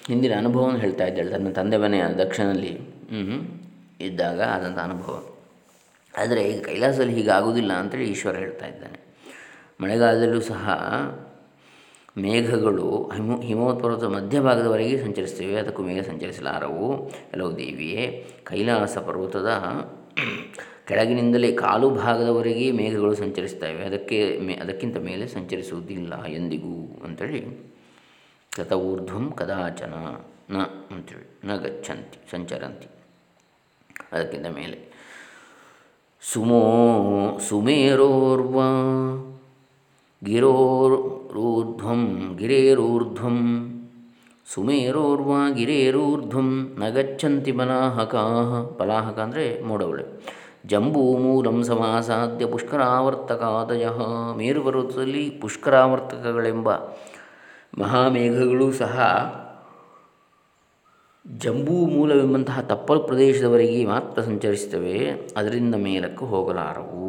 ಹಿಂದಿನ ಅನುಭವವನ್ನು ಹೇಳ್ತಾ ಇದ್ದಾಳೆ. ತನ್ನ ತಂದೆ ಮನೆಯ ದಕ್ಷಿಣದಲ್ಲಿ. ಇದ್ದಾಗ ಆದಂಥ ಅನುಭವ. ಆದರೆ ಈಗ ಕೈಲಾಸದಲ್ಲಿ ಹೀಗಾಗುವುದಿಲ್ಲ ಅಂತೇಳಿ ಈಶ್ವರ ಹೇಳ್ತಾ ಇದ್ದಾನೆ. ಮಳೆಗಾಲದಲ್ಲೂ ಸಹ ಮೇಘಗಳು ಹಿಮ ಹಿಮೋತ್ಪರ್ವತ ಮಧ್ಯಭಾಗದವರೆಗೆ ಸಂಚರಿಸ್ತೇವೆ ಅದಕ್ಕೂ ಮೇಘ ಸಂಚರಿಸಲಾರವು ಕೆಲವು ದೇವಿಯೇ, ಕೈಲಾಸ ಪರ್ವತದ ಕೆಳಗಿನಿಂದಲೇ ಕಾಲು ಭಾಗದವರೆಗೆ ಮೇಘಗಳು ಸಂಚರಿಸ್ತವೆ ಅದಕ್ಕೆ ಮೇ, ಅದಕ್ಕಿಂತ ಮೇಲೆ ಸಂಚರಿಸುವುದಿಲ್ಲ ಎಂದಿಗೂ ಅಂಥೇಳಿ ಕಥ ಊರ್ಧ್ವಂ ಕದಾಚನ ನ ಅಂಥೇಳಿ ನ ಗಚ್ಚಂತಿ ಸಂಚರಂತಿ. ಅದಕ್ಕಿಂತ ಮೇಲೆ. ಸುಮೋ ಸುಮೇರೋರ್ವ ಗಿರೋರೂರ್ಧ್ವಂ, ಗಿರೇರೂರ್ಧ್ವಂ. ಸುಮೇರೋರ್ವ ಗಿರೇರೂರ್ಧ್ವಂ, ನ ಗಚ್ಚಂತಿ ಬಲಾಹಕ ಅಂದರೆ ಮೋಡವಳೆ ಮೂಲಂ ಸಮಾಸಾದ್ಯ ಪುಷ್ಕರಾವರ್ತಕಾದಯ. ಮೇರು ಪರ್ವತದಲ್ಲಿ ಪುಷ್ಕರಾವರ್ತಕಗಳೆಂಬ ಮಹಾಮೇಘಗಳು ಸಹ ಜಂಬೂ ಮೂಲವೆಂಬಂತಹ ತಪ್ಪಲು ಪ್ರದೇಶದವರೆಗೆ ಮಾತ್ರ ಸಂಚರಿಸುತ್ತವೆ, ಅದರಿಂದ ಮೇಲಕ್ಕೆ ಹೋಗಲಾರವು.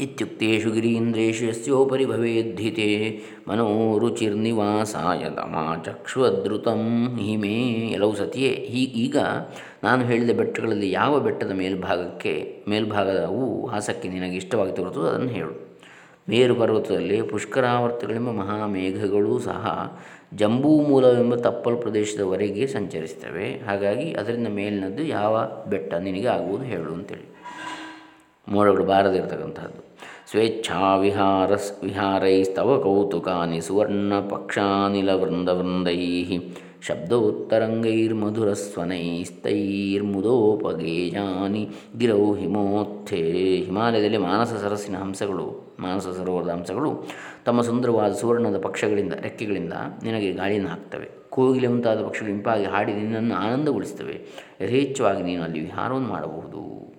ಇತ್ಯುಕ್ತು ಗಿರೀಂದ್ರೇಶು ಯಸ್ಯೋಪರಿ ಭವೇದ್ಧಿತೆ ಮನೋರುಚಿರ್ನಿವಾಸಾಯ ದಮಾಚಕ್ಷುವದೃತಂ ಹಿಮೇ ಎಲ್ಲವು ಸತಿಯೇ. ಹೀ, ಈಗ ನಾನು ಹೇಳಿದ ಬೆಟ್ಟಗಳಲ್ಲಿ ಯಾವ ಬೆಟ್ಟದ ಮೇಲ್ಭಾಗಕ್ಕೆ ಮೇಲ್ಭಾಗದವು ಹಾಸಕ್ಕೆ ನಿನಗೆ ಇಷ್ಟವಾಗಿ ತೋರುತ್ತೋ ಅದನ್ನು ಹೇಳು. ಮೇರು ಪರ್ವತದಲ್ಲಿ ಪುಷ್ಕರಾವರ್ತಗಳೆಂಬ ಮಹಾಮೇಘಗಳೂ ಸಹ ಜಂಬೂ ಮೂಲವೆಂಬ ತಪ್ಪಲು ಪ್ರದೇಶದವರೆಗೆ ಸಂಚರಿಸ್ತವೆ ಹಾಗಾಗಿ ಅದರಿಂದ ಮೇಲಿನದ್ದು ಯಾವ ಬೆಟ್ಟ ನಿನಗೆ ಆಗುವುದು ಹೇಳು ಅಂತೇಳಿ. ಮೋಡಗಳು ಬಾರದಿರ್ತಕ್ಕಂಥದ್ದು ಸ್ವೇಚ್ಛಾ ವಿಹಾರ ವಿಹಾರೈಸ್ತವ ಕೌತುಕಾನಿ ಸುವರ್ಣ ಪಕ್ಷಾನಿಲ ವೃಂದ ವೃಂದೈ ಶಬ್ದೋತ್ತರಂಗೈರ್ಮಧುರಸ್ವನೈಸ್ತೈರ್ಮುದೋಪಗೇಯಾನಿ ಗಿರೌ ಹಿಮೋತ್ಥೇ. ಹಿಮಾಲಯದಲ್ಲಿ ಮಾನಸ ಸರಸ್ಸಿನ ಹಂಸಗಳು, ಮಾನಸ ಸರೋವರದ ಹಂಸಗಳು ತಮ್ಮ ಸುಂದರವಾದ ಸುವರ್ಣದ ಪಕ್ಷಗಳಿಂದ, ರೆಕ್ಕೆಗಳಿಂದ ನಿನಗೆ ಗಾಳಿಯನ್ನು ಹಾಕ್ತವೆ. ಕೋಗಿಲೆ ಮುಂತಾದ ಪಕ್ಷಗಳು ಇಂಪಾಗಿ ಹಾಡಿ ನಿನ್ನನ್ನು ಆನಂದಗೊಳಿಸ್ತವೆ ಯಥೇಚ್ಛವಾಗಿ ನೀನು ಅಲ್ಲಿ ವಿಹಾರವನ್ನು ಮಾಡಬಹುದು.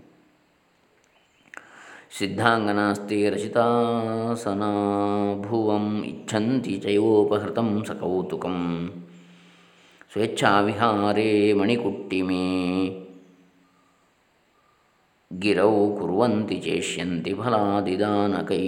ಸಿದ್ಧಾಂಗನಾಸ್ತೆ ರಚಿತಾಸನಾ ಭುವಂ ಇಚ್ಛಂತಿ ಚಯೋಪಹೃತಂ ಸಕೌತುಕಂ ಸ್ವೇಚ್ಛಾವಿಹಾರೇ ಮಣಿಕುಟ್ಟಿಮೇ ಗಿರೌ ಕುರುವಂತಿ ಚೇಷ್ಯಂತಿ ಫಲಾದಿದಾನಕೈ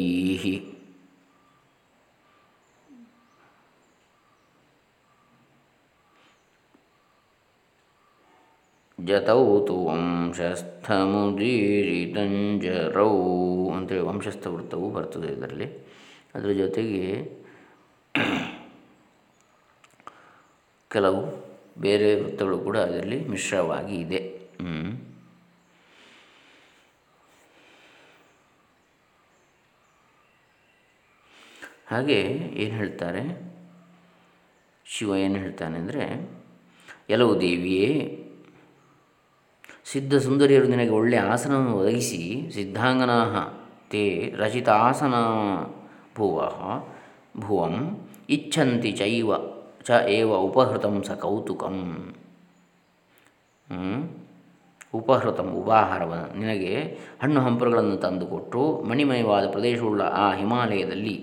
ಜತೌ ತು ವಂಶಸ್ಥಮುದೀರಿತಂಜರೌ ಅಂತೇಳಿ ವಂಶಸ್ಥ ವೃತ್ತವು ಬರ್ತದೆ ಇದರಲ್ಲಿ. ಅದರ ಜೊತೆಗೆ ಕೆಲವು ಬೇರೆ ವೃತ್ತಗಳು ಕೂಡ ಅದರಲ್ಲಿ ಮಿಶ್ರವಾಗಿ ಇದೆ. ಹಾಗೆ ಏನು ಹೇಳ್ತಾರೆ? ಶಿವ ಏನು ಹೇಳ್ತಾನೆ ಅಂದರೆ ಎಲ್ಲವು ದೇವಿಯೇ ಸಿದ್ಧ ಸುಂದರಿಯರು ನಿನಗೆ ಒಳ್ಳೆಯ ಆಸನವನ್ನು ಒದಗಿಸಿ ಸಿದ್ಧಾಂಗನಾ ತೇ ರಚಿತಾಸನ ಭುವ ಭುವಂ ಇಚ್ಛಂತಿ ಚೈವ ಚ ಏವ ಉಪಹೃತಂ ಸ ಕೌತುಕಂ ಉಪಹೃತಂ ಉಪಾಹಾರವ ನಿನಗೆ ಹಣ್ಣು ಹಂಪಲುಗಳನ್ನು ತಂದುಕೊಟ್ಟು ಮಣಿಮಯವಾದ ಪ್ರದೇಶವುಳ್ಳ ಆ ಹಿಮಾಲಯದಲ್ಲಿ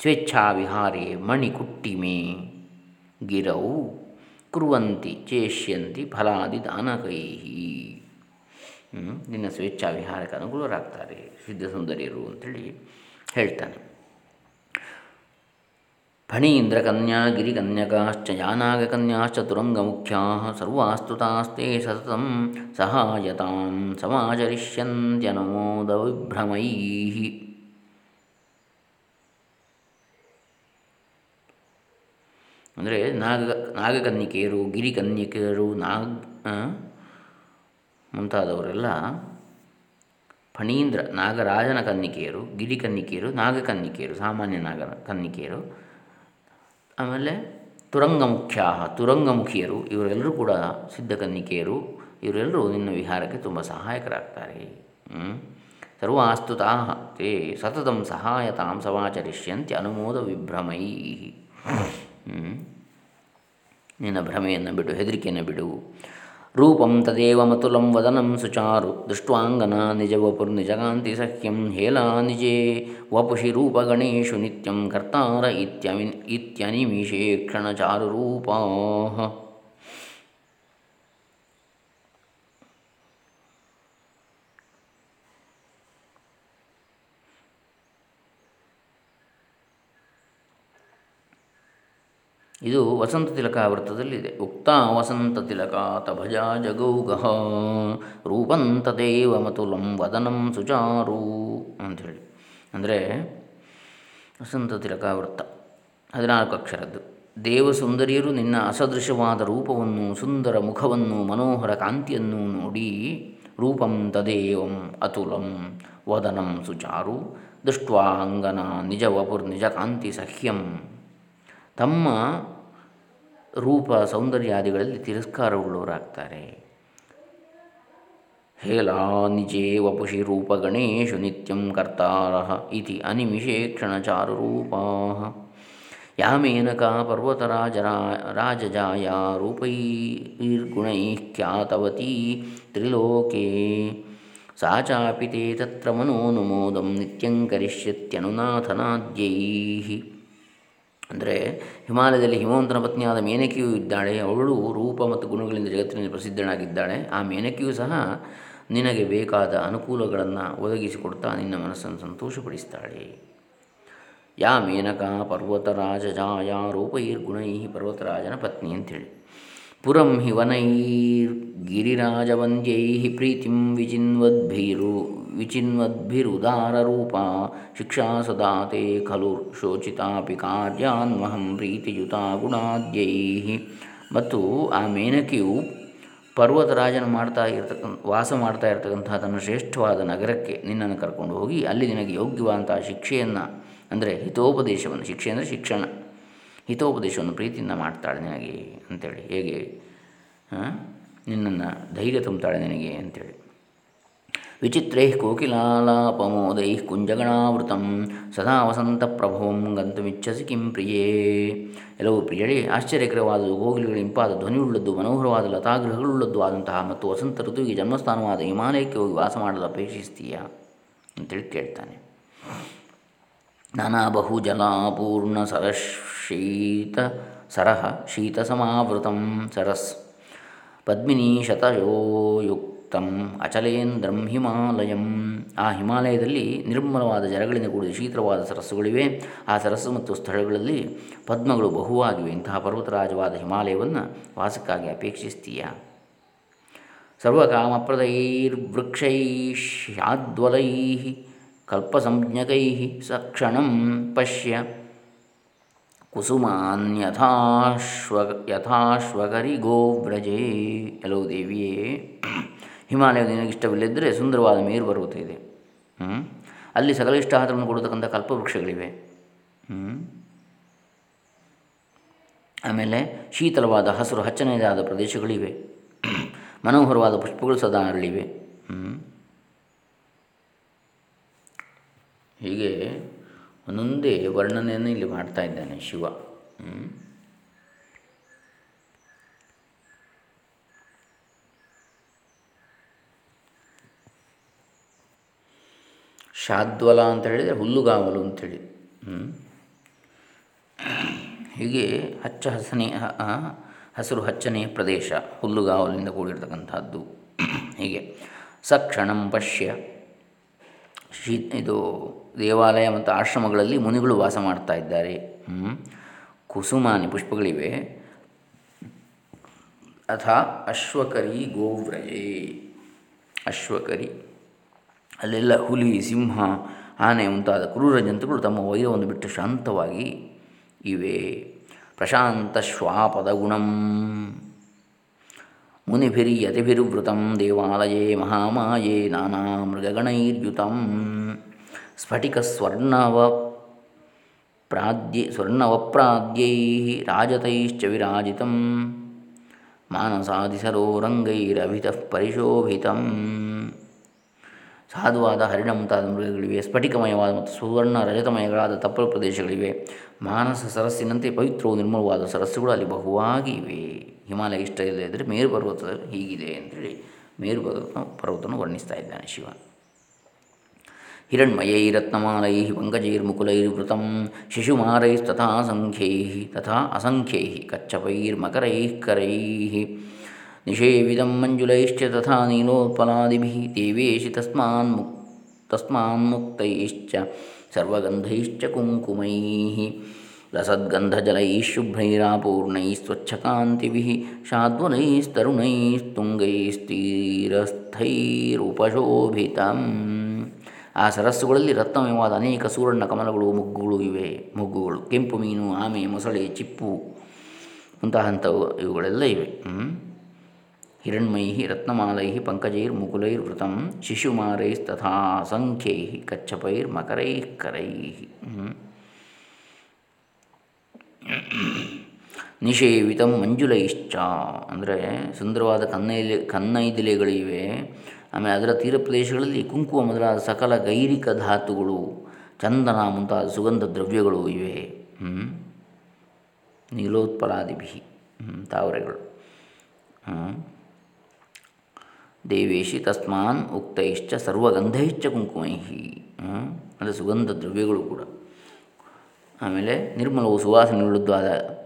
ಸ್ವೇಚ್ಛಾ ವಿಹಾರೇ ಮಣಿಕುಟ್ಟಿಮೆ, ಗಿರೌ ಕುರುವಂತಿ ಚೇಷ್ಯಂತಿ ಫಲಾದಿ ದಾನಕೈ ನಿನ್ನ ಸ್ವೇಚ್ಛಾ ವಿಹಾರಕ್ಕೆ ಅನುಕೂಲರಾಗ್ತಾರೆ ಸಿದ್ಧ ಸುಂದರಿಯರು ಅಂತೇಳಿ ಹೇಳ್ತಾನೆ. ಫಣೀಂದ್ರಕನ್ಯಾ ಗಿರಿಕನ್ಯಕಾಶ್ಚ ಯಾನಾಗಕನ್ಯಾಶ್ಚ ತುರಂಗಮುಖ್ಯಾ ಸರ್ವಾಸ್ತುತಾಸ್ತೆ ಸತತಂ ಸಹಾಯತಾಂ ಸಮಾಚರಿಷ್ಯಂತ್ಯನುಮೋದ ವಿಭ್ರಮೈ ಅಂದರೆ ನಾಗ ನಾಗಕನ್ನಿಕೆಯರು ಗಿರಿಕನ್ಯಕೆಯರು ನಾಗ ಮುಂತಾದವರೆಲ್ಲ ಫಣೀಂದ್ರ ನಾಗರಾಜನ ಕನ್ನಿಕೆಯರು, ಗಿರಿಕನ್ನಿಕೆಯರು, ನಾಗಕನ್ನಿಕೆಯರು, ಸಾಮಾನ್ಯ ನಾಗರ ಕನ್ನಿಕೆಯರು ಆಮೇಲೆ ತುರಂಗಮುಖ್ಯ ತುರಂಗಮುಖಿಯರು, ಇವರೆಲ್ಲರೂ ಕೂಡ ಸಿದ್ಧಕನ್ನಿಕೆಯರು, ಇವರೆಲ್ಲರೂ ನಿನ್ನ ವಿಹಾರಕ್ಕೆ ತುಂಬ ಸಹಾಯಕರಾಗ್ತಾರೆ. ಸರ್ವಾಸ್ತುತಾ ತೇ ಸತತಂ ಸಹಾಯತಾಂ ಸಮಾಚರಿಷ್ಯಂತೆ ಅನುಮೋದ ವಿಭ್ರಮೈ ನಿನ್ನ ಭ್ರಮೆಯನ್ನು ಬಿಡು, ಹೆದರಿಕೆಯನ್ನು ಬಿಡು. ರೂಪಂ ತದೇವ ಮತುಲಂ ವದನಂ ಸುಚಾರು ದೃಷ್ಟ್ವಾಂಗನ ನಿಜ ವಪುರ್ ನಿಜಕಾಂತಿ ಸಖ್ಯಂ ಹೇಲಾ ನಿಜೇ ವಪುಷಿ ರೂಪಗಣೇಶು ನಿತ್ಯಂ ಕರ್ತಾರ ಇತ್ಯಮಿ ಇತ್ಯನಿಮಿಷೇ ಕ್ಷಣಚಾರುರೂಪಾ ಇದು ವಸಂತ ತಿಲಕ ವೃತ್ತದಲ್ಲಿದೆ. ಉಕ್ತ ವಸಂತ ತಿಲಕ ತಭಜ ಜಗೌಗಹ ರೂಪಂತದೇವ ಮತುಲಂ ವದನಂ ಸುಚಾರು ಅಂಥೇಳಿ. ಅಂದರೆ ವಸಂತ ತಿಲಕ ವೃತ್ತ, ಹದಿನಾಲ್ಕು ಅಕ್ಷರದ್ದು. ದೇವಸುಂದರಿಯರು ನಿನ್ನ ಅಸದೃಶವಾದ ರೂಪವನ್ನು, ಸುಂದರ ಮುಖವನ್ನು, ಮನೋಹರ ಕಾಂತಿಯನ್ನು ನೋಡಿ ರೂಪಂ ತದೇವಂ ಅತುಲಂ ವದನಂ ಸುಚಾರು ದೃಷ್ಟ್ವಾಂಗನ ನಿಜ ವಪುರ್ ನಿಜ ಕಾಂತಿ ಸಹ್ಯಂ. ತಮ್ಮ ರೂಪ ಸೌಂದರ್ಯಾದಿಗಳಲ್ಲಿ ತಿರಸ್ಕಾರವುಳ್ಳವರಾಗ್ತಾರೆ. ಹೇಲಾ ನಿಜೇ ವಪುಷಿ ರೂಪ ಗಣೇಶು ನಿತ್ಯಂ ಕರ್ತಾರ ಇತಿ ಅನಿಮಿಷೇ ಕ್ಷಣಚಾರುರೂಪಾ ರೂಪಾ. ಯಾಮೇನಕ ಪರ್ವತರಾಜರ ರಾಜಜಾಯ ರೂಪೈರ್ಗುಣೈ ಖ್ಯಾತವತಿ ತ್ರಿಲೋಕೆ. ಸಾ ಚಾಪಿ ತೇ ತತ್ರ ಮನೋನುಮೋದಂ ನಿತ್ಯಂ ಕರಿಷ್ಯತ್ಯನುನಾಥನಾದ್ಯೈ. ಅಂದರೆ ಹಿಮಾಲಯದಲ್ಲಿ ಹಿಮವಂತನ ಪತ್ನಿಯಾದ ಮೇನಕಿಯೂ ಇದ್ದಾಳೆ, ಅವಳು ರೂಪ ಮತ್ತು ಗುಣಗಳಿಂದ ಜಗತ್ತಿನಲ್ಲಿ ಪ್ರಸಿದ್ಧನಾಗಿದ್ದಾಳೆ ಆ ಮೇನಕಿಯೂ ಸಹ ನಿನಗೆ ಬೇಕಾದ ಅನುಕೂಲಗಳನ್ನು ಒದಗಿಸಿಕೊಡ್ತಾ ನಿನ್ನ ಮನಸ್ಸನ್ನು ಸಂತೋಷಪಡಿಸ್ತಾಳೆ. ಯಾ ಮೇನಕ ಪರ್ವತರಾಜ ಜಾಯ ರೂಪೈರ್ಗುಣೈ ಪರ್ವತರಾಜನ ಪತ್ನಿ ಅಂಥೇಳಿ ಪುರಂ ಹಿ ವನೈರ್ಗಿರಿರಾಜವಂದ್ಯೈ ಪ್ರೀತಿಂ ವಿಚಿನ್ವದ್ಭಿರು ವಿಚಿನ್ವದ್ಭಿರುದಾರರೂಪ ಶಿಕ್ಷಾ ಸದಾತೆ ಖಲು ಶೋಚಿತಾಪಿ ಕಾರ್ಯಾನ್ವಹಂ ಪ್ರೀತಿಯುತ ಗುಣಾದ್ಯೈ ಮತ್ತು ಆ ಮೇನಕೆಯು ಪರ್ವತರಾಜನ ಮಾಡ್ತಾ ಇರ್ತಕ್ಕಂಥ, ವಾಸ ಮಾಡ್ತಾ ಇರತಕ್ಕಂತಹ ತನ್ನ ಶ್ರೇಷ್ಠವಾದ ನಗರಕ್ಕೆ ನಿನ್ನನ್ನು ಕರ್ಕೊಂಡು ಹೋಗಿ ಅಲ್ಲಿ ನಿನಗೆ ಯೋಗ್ಯವಾದಂತಹ ಶಿಕ್ಷೆಯನ್ನು, ಅಂದರೆ ಹಿತೋಪದೇಶವನ್ನು, ಶಿಕ್ಷೆ ಅಂದರೆ ಶಿಕ್ಷಣ. ಹಿತೋಪದೇಶವನ್ನು ಪ್ರೀತಿಯಿಂದ ಮಾಡ್ತಾಳೆ ನಿನಗೆ ಅಂಥೇಳಿ ಹೇಗೆ? ನಿನ್ನನ್ನು ಧೈರ್ಯ ತುಂಬುತ್ತಾಳೆ ನಿನಗೆ ಅಂಥೇಳಿ ವಿಚಿತ್ರೈ ಕೋಕಿಲಾಲಾಪಮೋದೈ ಕುಂಜಗಣಾವೃತಂ ಸದಾ ವಸಂತ ಪ್ರಭವಂ ಗಂತುಮಿಚ್ಛಸಿ ಕಿಂ ಪ್ರಿಯೇ. ಎಲ್ಲವೂ ಪ್ರಿಯಳೇ ಆಶ್ಚರ್ಯಕರವಾದದು ಕೋಗಿಲುಗಳ ಇಂಪಾದ, ಧ್ವನಿಯುಳ್ಳದ್ದು, ಮನೋಹರವಾದ ಲತಾಗೃಹಗಳುಳ್ಳದ್ದು ಆದಂತಹ ಮತ್ತು ವಸಂತ ಋತುವಿಗೆ ಜನ್ಮಸ್ಥಾನವಾದ ಹಿಮಾಲಯಕ್ಕೆ ಹೋಗಿ ವಾಸ ಮಾಡಲು ಅಪೇಕ್ಷಿಸ್ತೀಯಾ ಅಂತೇಳಿ ಕೇಳ್ತಾನೆ. ನಾನಾ ಬಹುಜಲಾಪೂರ್ಣ ಸರಶೀತ ಸರಃ ಶೀತಸಮಾವೃತಂ ಸರಸ್ ಪದ್ಮಿನಿ ಶತಯೋಯುಕ್ತಂ ಅಚಲೇಂದ್ರಂ ಹಿಮಾಲಯಂ ಆ ಹಿಮಾಲಯದಲ್ಲಿ ನಿರ್ಮಲವಾದ ಜಲಗಳಿಂದ ಕೂಡಿದ ಶೀತಲವಾದ ಸರಸ್ಸುಗಳಿವೆ. ಆ ಸರಸ್ಸು ಮತ್ತು ಸ್ಥಳಗಳಲ್ಲಿ ಪದ್ಮಗಳು ಬಹುವಾಗಿವೆ. ಇಂತಹ ಪರ್ವತರಾಜವಾದ ಹಿಮಾಲಯವನ್ನು ವಾಸಕ್ಕಾಗಿ ಅಪೇಕ್ಷಿಸ್ತೀಯ. ಸರ್ವಕಾಮಪ್ರದೈರ್ವೃಕ್ಷೈಶ್ಯಾದ್ವಲೈ ಕಲ್ಪಸಂಜ್ಞಕೈ ಸಕ್ಷಣಂ ಕ್ಷಣಂ ಪಶ್ಯ. ಕುಸುಮಾನ್ಯಥಾಶ್ವ ಯಥಾಶ್ವಗರಿ ಗೋವ್ರಜೇ ಎಲೋ ದೇವಿಯೇ. ಹಿಮಾಲಯ ನಿನಗಿಷ್ಟವಿಲ್ಲದಿದ್ದರೆ ಸುಂದರವಾದ ಮೇರು ಪರ್ವತ ಇದೆ. ಅಲ್ಲಿ ಸಕಲ ಇಷ್ಟಾರ್ಥವನ್ನು ಕೊಡತಕ್ಕಂಥ ಕಲ್ಪವೃಕ್ಷಗಳಿವೆ. ಆಮೇಲೆ ಶೀತಲವಾದ ಹಸಿರು ಹಚ್ಚನೆಯದಾದ ಪ್ರದೇಶಗಳಿವೆ. ಮನೋಹರವಾದ ಪುಷ್ಪಗಳು ಸದಾ ಅರಳಿವೆ. ಹೀಗೆ ಒಂದೊಂದೇ ವರ್ಣನೆಯನ್ನು ಇಲ್ಲಿ ಮಾಡ್ತಾ ಇದ್ದಾನೆ ಶಿವ. ಶಾದ್ವಲ ಅಂತ ಹೇಳಿದರೆ ಹುಲ್ಲುಗಾವಲು ಅಂಥೇಳಿ ಹೀಗೆ ಹಚ್ಚ ಹಸನೆ ಹಸಿರು ಹಚ್ಚನೆಯ ಪ್ರದೇಶ ಹುಲ್ಲುಗಾವಲಿನಿಂದ ಕೂಡಿರ್ತಕ್ಕಂಥದ್ದು. ಹೀಗೆ. ಸಕ್ಷಣಂ ಪಶ್ಯ ಶೀ ಇದು ದೇವಾಲಯ ಮತ್ತು ಆಶ್ರಮಗಳಲ್ಲಿ ಮುನಿಗಳು ವಾಸ ಮಾಡ್ತಾ ಇದ್ದಾರೆ. ಕುಸುಮಾನಿ ಪುಷ್ಪಗಳಿವೆ. ಅಥ ಅಶ್ವಕರಿ ಗೋವ್ರಜೆ ಅಶ್ವಕರಿ. ಅಲ್ಲೆಲ್ಲ ಹುಲಿ, ಸಿಂಹ, ಆನೆ ಮುಂತಾದ ಕ್ರೂರ ಜಂತುಗಳು ತಮ್ಮ ವೈರವನ್ನು ಬಿಟ್ಟು ಶಾಂತವಾಗಿ ಇವೆ. ಪ್ರಶಾಂತ ಶ್ವಾಪದ ಗುಣಂ. ಮುನಿಭಿರ್ಯತಿಭಿರ್ವೃತಂ ದೇವಾಲಯೇ ಮಹಾಮಾಯೇ ನಾನಾ ಮೃಗಗಣೈರ್ಯುತಂ ಸ್ಫಟಿಕಸ್ವರ್ಣವ ಪ್ರಾದ್ಯ ಸ್ವರ್ಣವಪ್ರಾದ್ಯೈ ರಾಜತೈಶ್ಚ ವಿರಾಜಿತಂ ಮಾನಸಾದಿಸರೋರಂಗೈರಭಿತಃ ಪರಿಶೋಭಿತಂ ಸಾಧುವಾದ ಹರಿಣ ಮುಂತಾದ ಮೃಗಗಳಿವೆ ಸ್ಫಟಿಕಮಯವಾದ ಮತ್ತು ಸುವರ್ಣ ರಜತಮಯಗಳಾದ ತಪ್ಪಲು ಪ್ರದೇಶಗಳಿವೆ. ಮಾನಸ ಸರಸ್ಸಿನಂತೆ ಪವಿತ್ರವು ನಿರ್ಮಲವಾದ ಸರಸ್ಸುಗಳು ಅಲ್ಲಿ ಬಹುವಾಗಿ ಇವೆ ಹಿಮಾಲಯ ಇಷ್ಟ ಇಲ್ಲದಿದ್ದರೆ ಮೇರು ಪರ್ವತ ಹೀಗಿದೆ ಅಂತೇಳಿ ಮೇರು ಪರ್ವತ ಪರ್ವತವನ್ನು ವರ್ಣಿಸ್ತಾ ಇದ್ದಾನೆ ಶಿವ. ಹಿರಣ್ಮಯೈರತ್ನಮಾಲೈ ಪಂಕಜೈರ್ಮುಕುಲೈರ್ವೃತಂ ಶಿಶುಮಾರೈಸ್ತಥಾ ಸಂಖ್ಯೈ ತಥಾ ಅಸಂಖ್ಯೈ ಕಚ್ಚಪೈರ್ಮಕರೈ ಕರೈ ನಿಷೇವಿದಂ ಮಂಜುಲೈಶ್ಚ ತಥಾ ನೀಲೋತ್ಪಲಾದಿಭಿ ದೇವೇಶಿ ತಸ್ಮಾನ್ ಮುಕ್ ತಸ್ಮಾನ್ಮುಕ್ತೈಶ್ಚ ಸರ್ವಗಂಧೈಶ್ಚ ಕುಂಕುಮೈः ಲಸದ್ಗಂಧಜಲೈः ಶುಭ್ರೈರಾಪೂರ್ಣೈः ಸ್ವಚ್ಛಕಾಂತಿभिः ಶಾದ್ವಲೈಸ್ತರುಣೈಸ್ತುಂಗೈಸ್ತೀರಸ್ಥೈರುಪಶೋಭಿತಂ ಆ ಸರಸ್ಸುಗಳಲ್ಲಿ ರತ್ನಮಯವಾದ ಅನೇಕ ಸುವರ್ಣ ಕಮಲಗಳು, ಮುಗ್ಗುಗಳು ಇವೆ. ಮುಗ್ಗುಗಳು, ಕೆಂಪು ಮೀನು, ಆಮೆ, ಮೊಸಳೆ, ಚಿಪ್ಪು ಮುಂತಾದಂಥವು ಇವುಗಳೆಲ್ಲ ಇವೆ. ಹಿರಣ್ಮೈ ರತ್ನಮಾಲೈ ಪಂಕಜೈರ್ಮುಕುಲೈರ್ವೃತಂ ಶಿಶುಮಾರೈಸ್ತಥಾ ಸಂಖ್ಯೈ ಕಚ್ಚಪೈರ್ಮಕರೈ ಕರೈ ನಿಷೇವಿತಂ ಮಂಜುಲೈಶ್ಚ. ಅಂದರೆ ಸುಂದರವಾದ ಕನ್ನೈಲೆ, ಕನ್ನೈದಿಲೆಗಳಿವೆ. ಆಮೇಲೆ ಅದರ ತೀರ ಪ್ರದೇಶಗಳಲ್ಲಿ ಕುಂಕುಮ ಮೊದಲಾದ ಸಕಲ ಗೈರಿಕ ಧಾತುಗಳು, ಚಂದನ ಮುಂತಾದ ಸುಗಂಧ ದ್ರವ್ಯಗಳು ಇವೆ. ನೀಲೋತ್ಪಲಾದಿಭಿ. ತಾವರೆಗಳು. ದೇವೇಶಿ ತಸ್ಮಾನ್ ಉಕ್ತೈಶ್ಚ ಸರ್ವಗಂಧೈಶ್ಚ ಕುಂಕುಮೈ ಅಂದರೆ ಸುಗಂಧ ದ್ರವ್ಯಗಳು ಕೂಡ. ಆಮೇಲೆ ನಿರ್ಮಲವು ಸುವಾಸನೆಯುಳ್ಳದ್ದಾದ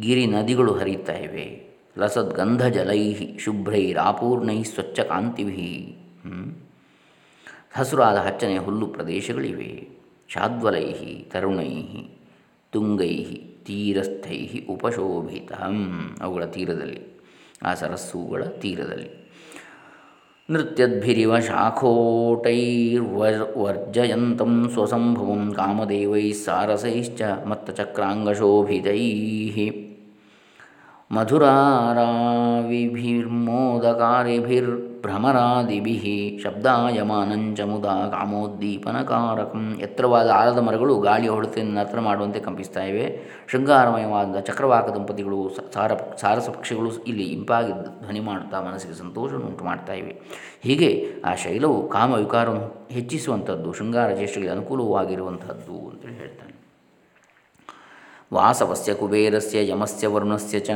ಗಿರಿ ನದಿಗಳು ಹರಿಯುತ್ತಾ ಇವೆ ಲಸದ್ಗಂಧ ಜಲೈ ಶುಭ್ರೈರಾಪೂರ್ಣೈ ಸ್ವಚ್ಛ ಕಾಂತಿಭಿ ಹಸುರಾದ ಹಚ್ಚನೆಯ ಹುಲ್ಲು ಪ್ರದೇಶಗಳಿವೆ. ಶಾದ್ವಲೈ ತರುಣೈ ತುಂಗೈ ತೀರಸ್ಥೈ ಉಪಶೋಭಿತ ಅವುಗಳ ತೀರದಲ್ಲಿ, ಆ ಸರಸ್ಸುಗಳ ತೀರದಲ್ಲಿ. नृत्यद्भिरिव शाखोटैर्वर् वर्जयन्तं स्वसम्भुवं कामदेवैः सारसैश्च मत्तचक्राङ्गशोभितैः। मधुराराविभिर्मोदकारिभिर् ಮಧುರಾರಾವಿಭಿರ್ಮೋದಕಾರಿಭಿರ್ಭ್ರಮರಾದಿಭಿः ಶಬ್ದಾಯಮಾನಂಚ ಮುದ ಕಾಮೋದ್ದೀಪನಕಾರಕಂ ಎತ್ತರವಾದ ಆಲದ ಮರಗಳು ಗಾಳಿಯ ಹೊಡೆತೆಯನ್ನು ನರ್ತನ ಮಾಡುವಂತೆ ಕಂಪಿಸ್ತಾ ಇವೆ. ಶೃಂಗಾರಮಯವಾದ ಚಕ್ರವಾಕ ದಂಪತಿಗಳು ಸಾರ ಸಾರಸ ಪಕ್ಷಿಗಳು ಇಲ್ಲಿ ಇಂಪಾಗಿ ಧ್ವನಿ ಮಾಡುತ್ತಾ ಮನಸ್ಸಿಗೆ ಸಂತೋಷವನ್ನು ಉಂಟು ಮಾಡ್ತಾ ಇವೆ. ಹೀಗೆ ಆ ಶೈಲವು ಕಾಮ ವಿಕಾರವನ್ನು ಹೆಚ್ಚಿಸುವಂಥದ್ದು, ಶೃಂಗಾರ ಚೇಷ್ಟೆಗೆ ಅನುಕೂಲವಾಗಿರುವಂಥದ್ದು ಅಂತೇಳಿ ಹೇಳ್ತಾನೆ. ವಾಸವಸ್ಯ ಕುಬೇರಸ್ಯ ಯಮಸ್ಯ ವರುಣಸ್ಯ ಚ,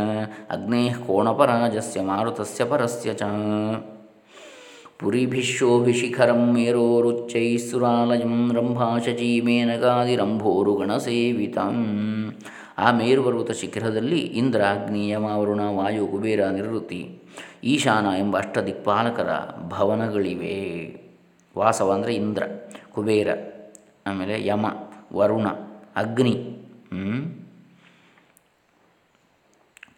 ಅಗ್ನೇ ಕೋಣಪರಾಜಸ್ಯ ಮಾರುತಸ್ಯ ಪರಸ್ಯ ಚ. ಪುರಿಭಿಶೋಭಿಶಿಖರಂ ಮೇರೋರುಚ್ಚೈಸುರಾಲಯಂ ಸೇವಿತಂ ಆ ಮೇರುಪರ್ವತ ಶಿಖರದಲ್ಲಿ ಇಂದ್ರ ಅಗ್ನಿ ಯಮ ವರುಣ ವಾಯು, ಕುಬೇರ ನಿವೃತ್ತಿ ಈಶಾನ ಎಂಬ ಅಷ್ಟದಿಕ್ಪಾಲಕರ ಭವನಗಳಿವೆ. ವಾಸವ ಅಂದರೆ ಇಂದ್ರ, ಕುಬೇರ, ಆಮೇಲೆ ಯಮ, ವರುಣ, ಅಗ್ನಿ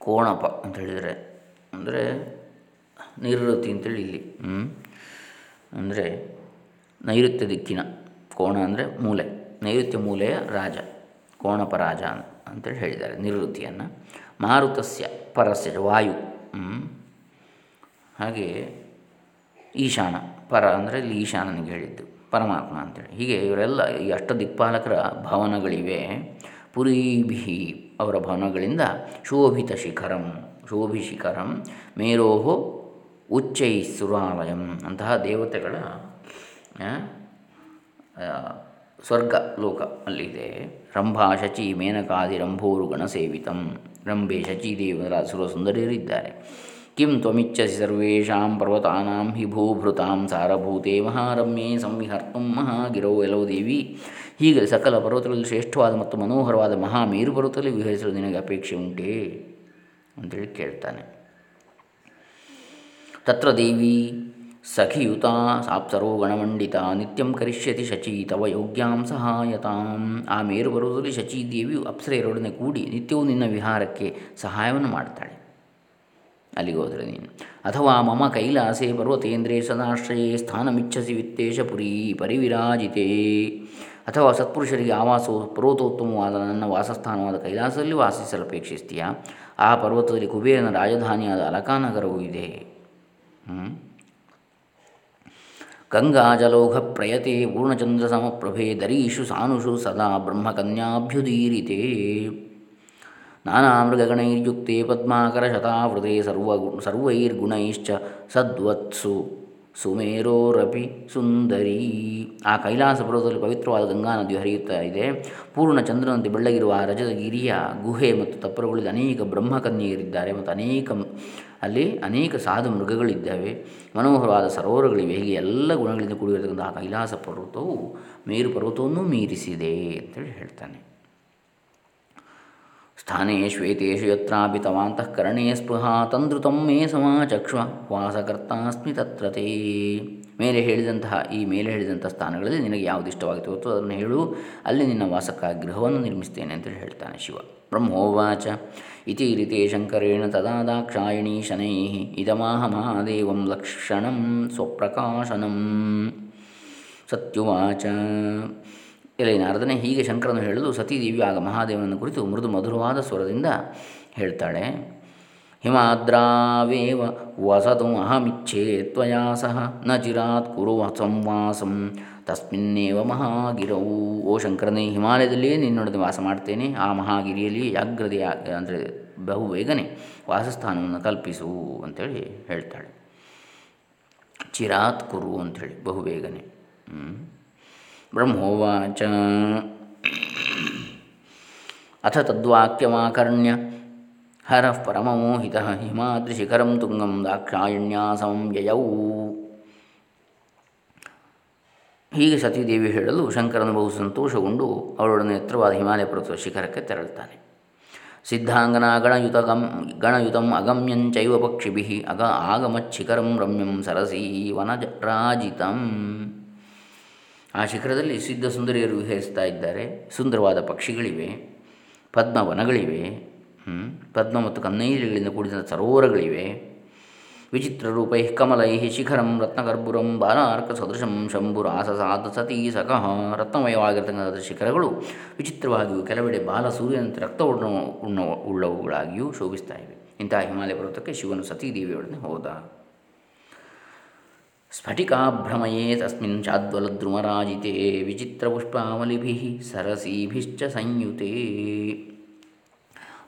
ಕೋಣಪ ಅಂತ ಹೇಳಿದರೆ, ಅಂದರೆ ನಿರ್ವೃತ್ತಿ ಅಂತೇಳಿ ಇಲ್ಲಿ ಅಂದರೆ ನೈಋತ್ಯ ದಿಕ್ಕಿನ ಕೋಣ ಅಂದರೆ ಮೂಲೆ, ನೈಋತ್ಯ ಮೂಲೆಯ ರಾಜ ಕೋಣಪ ರಾಜ ಅಂತೇಳಿ ಹೇಳಿದ್ದಾರೆ ನಿವೃತ್ತಿಯನ್ನು. ಮಾರುತಸ್ಯ ಪರಸ್ಯ, ವಾಯು ಹಾಗೆ ಈಶಾನ, ಪರ ಅಂದರೆ ಇಲ್ಲಿ ಈಶಾನನಿಗೆ ಹೇಳಿದ್ದು, ಪರಮಾತ್ಮ ಅಂತೇಳಿ. ಹೀಗೆ ಇವರೆಲ್ಲ ಈ ಅಷ್ಟ ದಿಕ್ಪಾಲಕರ ಭವನಗಳಿವೆ. ಪುರೀಭಿ ಅವರ ಭವನಗಳಿಂದ ಶೋಭಿತ ಶಿಖರಂ ಶೋಭಿ ಶಿಖರಂ, ಮೇರೋಹೋ ಉಚ್ಚೈ ಸುರಾಲಯಂ ಅಂತಹ ದೇವತೆಗಳ ಸ್ವರ್ಗ ಲೋಕ ಅಲ್ಲಿದೆ. ರಂಭಾ ಶಚಿ ಮೇನಕಾದಿ ರಂಭೋರು ಗಣಸೇವಿತಂ ರಂಭೆ ಶಚಿದೇವರ ಸುರ ಸುಂದರಿಯರಿದ್ದಾರೆ. ಕಿಂ ತ್ವಮಿಚ್ಛಸಿ ಸರ್ವೇಷಾಂ ಪರ್ವತಾನಾಂ ಹಿ ಭೂಭೃತಾಂ ಸಾರಭೂತೆ ಮಹಾರಮ್ಯೆ ಸಂವಿಹರ್ತು ಮಹಾಗಿರೋ ಎಲವು ದೇವಿ. ಹೀಗೆ ಸಕಲ ಪರ್ವತಗಳಲ್ಲಿ ಶ್ರೇಷ್ಠವಾದ ಮತ್ತು ಮನೋಹರವಾದ ಮಹಾಮೇರು ಪರ್ವತದಲ್ಲಿ ವಿಹರಿಸಲು ನಿನಗೆ ಅಪೇಕ್ಷೆ ಉಂಟೇ? ಅಂತೇಳಿ ಕೇಳ್ತಾನೆ. ತತ್ರ ದೇವಿ ಸಖಿಯುತ ಸಾಪ್ಸರೋ ಗಣಮಂಡಿತ ನಿತ್ಯಂ ಕರಿಷ್ಯತಿ ಶಚಿ ತವ ಯೋಗ್ಯಾಂ ಸಹಾಯತಾಂ ಆ ಮೇರು ಪರ್ವತದಲ್ಲಿ ಶಚಿ ದೇವಿಯು ಅಪ್ಸರೆಯರೊಡನೆ ಕೂಡಿ ನಿತ್ಯವೂ ನಿನ್ನ ವಿಹಾರಕ್ಕೆ ಸಹಾಯವನ್ನು ಮಾಡ್ತಾಳೆ ಅಲ್ಲಿಗೆ ಹೋದರೆ ನೀನು, ಅಥವಾ ಮಮ ಕೈಲಾಸೆ ಪರ್ವತೇಂದ್ರೇ ಸದಾಶ್ರಯೇ ಸ್ಥಾನಮಿಚ್ಛಸಿ ವಿತ್ತೇಶ ಪುರಿ ಪರಿವಿರಾಜಿತೆ। ಅಥವಾ ಸತ್ಪುರುಷರಿಗೆ ಆವಾಸವು ಪರ್ವತೋತ್ತಮವಾದ ನನ್ನ ವಾಸಸ್ಥಾನವಾದ ಕೈಲಾಸದಲ್ಲಿ ವಾಸಿಸಲು ಅಪೇಕ್ಷಿಸ್ತೀಯಾ? ಆ ಪರ್ವತದಲ್ಲಿ ಕುಬೇರನ ರಾಜಧಾನಿಯಾದ ಅಲಕಾನಗರವೂ ಇದೆ. ಗಂಗಾಜಲೋಘ ಪ್ರಯತೆ ಪೂರ್ಣಚಂದ್ರ ಸಮಪ್ರಭೇ ದರೀಷು ಸಾನುಷು ಸದಾ ಬ್ರಹ್ಮಕನ್ಯಾಭ್ಯುದೀರಿತೆ. ನಾನಾ ಮೃಗಗಣೈರ್ಯುಕ್ತೆ ಪದ್ಮಾಕರಶತಾವೃತೆ ಸರ್ವ ಸರ್ವೈರ್ಗುಣೈಶ್ಚ ಸದ್ವತ್ಸು ಸುಮೇರೋರಪಿ ಸುಂದರಿ. ಆ ಕೈಲಾಸ ಪವಿತ್ರವಾದ ಗಂಗಾ ನದಿ ಹರಿಯುತ್ತಾ ಇದೆ. ಪೂರ್ಣ ಚಂದ್ರನಂತೆ ಬೆಳ್ಳಗಿರುವ ರಜದ ಗಿರಿಯ ಗುಹೆ ಮತ್ತು ತಪ್ಪರುಗಳಲ್ಲಿ ಅನೇಕ ಬ್ರಹ್ಮಕನ್ಯೆಯರಿದ್ದಾರೆ ಮತ್ತು ಅನೇಕ ಅಲ್ಲಿ ಅನೇಕ ಸಾಧು ಮೃಗಗಳಿದ್ದಾವೆ. ಮನೋಹರವಾದ ಸರೋವರಗಳಿವೆ. ಹೀಗೆ ಎಲ್ಲ ಗುಣಗಳಿಂದ ಕೂಡಿರತಕ್ಕಂಥ ಆ ಕೈಲಾಸ ಪರ್ವತವು ಮೇರು ಪರ್ವತವನ್ನು ಮೀರಿಸಿದೆ ಅಂತೇಳಿ ಹೇಳ್ತಾನೆ. ಸ್ಥಾನೇ ಶ್ವೇತೇಶು ಯತ್ರಾಪಿ ತವಾಂತಃಕರಣೇ ಸ್ಪೃಹ ತಂದೃತಂ ಮೇ ಸಮಾಚಕ್ಷ್ವ ವಾಸಕರ್ತಾಸ್ಮಿ ತತ್ರತೆ. ಮೇಲೆ ಹೇಳಿದಂತಹ, ಈ ಮೇಲೆ ಹೇಳಿದಂಥ ಸ್ಥಾನಗಳಲ್ಲಿ ನಿನಗೆ ಯಾವುದು ಇಷ್ಟವಾಗುತ್ತೋ ಅದನ್ನು ಹೇಳು. ಅಲ್ಲಿ ನಿನ್ನ ವಾಸಕ್ಕಾಗಿ ಗೃಹವನ್ನು ನಿರ್ಮಿಸ್ತೇನೆ ಅಂತೇಳಿ ಹೇಳ್ತಾನೆ ಶಿವ. ಬ್ರಹ್ಮೋವಾಚ. ಇತಿ ರೀತಿ ಶಂಕರೇಣ ತದಾ ದಾಕ್ಷಾಯಿಣಿ ಶನೈ ಇದಮಾಹ ಮಹಾದೇವಂ ಲಕ್ಷಣಂ ಸ್ವಪ್ರಕಾಶನಂ. ಸತ್ಯುವಾಚ. ಇಲ್ಲಿ ನಾರದನೆ ಹೀಗೆ ಶಂಕರನ್ನು ಹೇಳಲು ಸತೀದೇವಿ ಆಗ ಮಹಾದೇವನನ್ನು ಕುರಿತು ಮೃದು ಮಧುರವಾದ ಸ್ವರದಿಂದ ಹೇಳ್ತಾಳೆ. ಹಿಮಾದ್ರಾವೇವ ವಸತು ಅಹಮಿಚ್ಛೇ ತ್ವಯಾ ಸಹ ನ ಚಿರಾತ್ ಕುರು ಸಂವಾಸಂ ತಸ್ಮಿನ್ನೇವ ಮಹಾಗಿರವು ಓ ಶಂಕರನೇ ಹಿಮಾಲಯದಲ್ಲಿಯೇ ನಿನ್ನೊಡನೆ ವಾಸ ಮಾಡ್ತೇನೆ। ಆ ಮಹಾಗಿರಿಯಲ್ಲಿ ಜಾಗ್ರತೆ ಅಂದರೆ ಬಹು ಬೇಗನೆ ವಾಸಸ್ಥಾನವನ್ನು ಕಲ್ಪಿಸು ಅಂತೇಳಿ ಹೇಳ್ತಾಳೆ. ಚಿರಾತ್ ಕುರು ಅಂಥೇಳಿ ಬಹು ಬೇಗನೆ ಬ್ರಹ್ಮೋವಾಚ. ಅಥ ತದ್ವಾಕ್ಯಮಾಕರ್ಣ್ಯ. ಹರಃ ಪರಮಮೋಹಿತ ಹಿಮಾದ್ರಿಶಿಖರಂ ತುಂಗಂ ದಾಕ್ಷಾಯಿಣ್ಯಾ ಯಯೌ ಹೀಗೆ ಸತೀದೇವಿ ಹೇಳಲು ಶಂಕರನು ಬಹು ಸಂತೋಷಗೊಂಡು ಅವಳೊಡನೆ ಎತ್ತರವಾದ ಹಿಮಾಲಯ ಪರ್ವತ ಶಿಖರಕ್ಕೆ ತೆರಳುತ್ತಾನೆ. ಸಿದ್ಧಾಂಗನ ಗಣಯುತ ಗಂ ಗಣಯುತಂ ಅಗಮ್ಯಂಚೈವ ಪಕ್ಷಿಭಿ ಅಗ ಆಗಮಚ್ಛಿಖರಂ ರಮ್ಯಂ ಸರಸೀ ವನರಾಜಿತಂ ಆ ಶಿಖರದಲ್ಲಿ ಸಿದ್ಧ ಸುಂದರಿಯರು ವಿಹರಿಸ್ತಾ ಇದ್ದಾರೆ. ಸುಂದರವಾದ ಪಕ್ಷಿಗಳಿವೆ, ಪದ್ಮವನಗಳಿವೆ ಪದ್ಮ ಮತ್ತು ಕನ್ನೈಲಿಗಳಿಂದ ಕೂಡಿದ ಸರೋವರಗಳಿವೆ. ವಿಚಿತ್ರ ರೂಪೈ ಕಮಲೈ ಶಿಖರಂ ರತ್ನಗರ್ಭುರಂ ಬಾಲಾರ್ಕ ಸದೃಶಂ ಶಂಭುರಾಸಸಾದ ಸತೀ ಸಕಃ ರತ್ನಮಯವಾಗಿರತಕ್ಕಂಥ ಶಿಖರಗಳು ವಿಚಿತ್ರವಾಗಿಯೂ ಕೆಲವೆಡೆ ಬಾಲ ಸೂರ್ಯನಂತೆ ರಕ್ತ ಉಣ್ಣ ಉಳ್ಳವುಗಳಾಗಿಯೂ ಶೋಭಿಸ್ತಾ ಇವೆ. ಇಂತಹ ಹಿಮಾಲಯ ಪರ್ವತಕ್ಕೆ ಶಿವನು ಸತೀದೇವಿಯೊಡನೆ ಹೋದ. ಸ್ಫಟಿಕಾಭ್ರಮಯೇ ತಸ್ಮಿನ್ ಚಾದ್ವಲದ್ರುಮರಾಜಿತೆ ವಿಚಿತ್ರಪುಷ್ಪಾವಲಿಭಿः ಸರಸೀಭಿಶ್ಚ ಸಂಯುತೆ.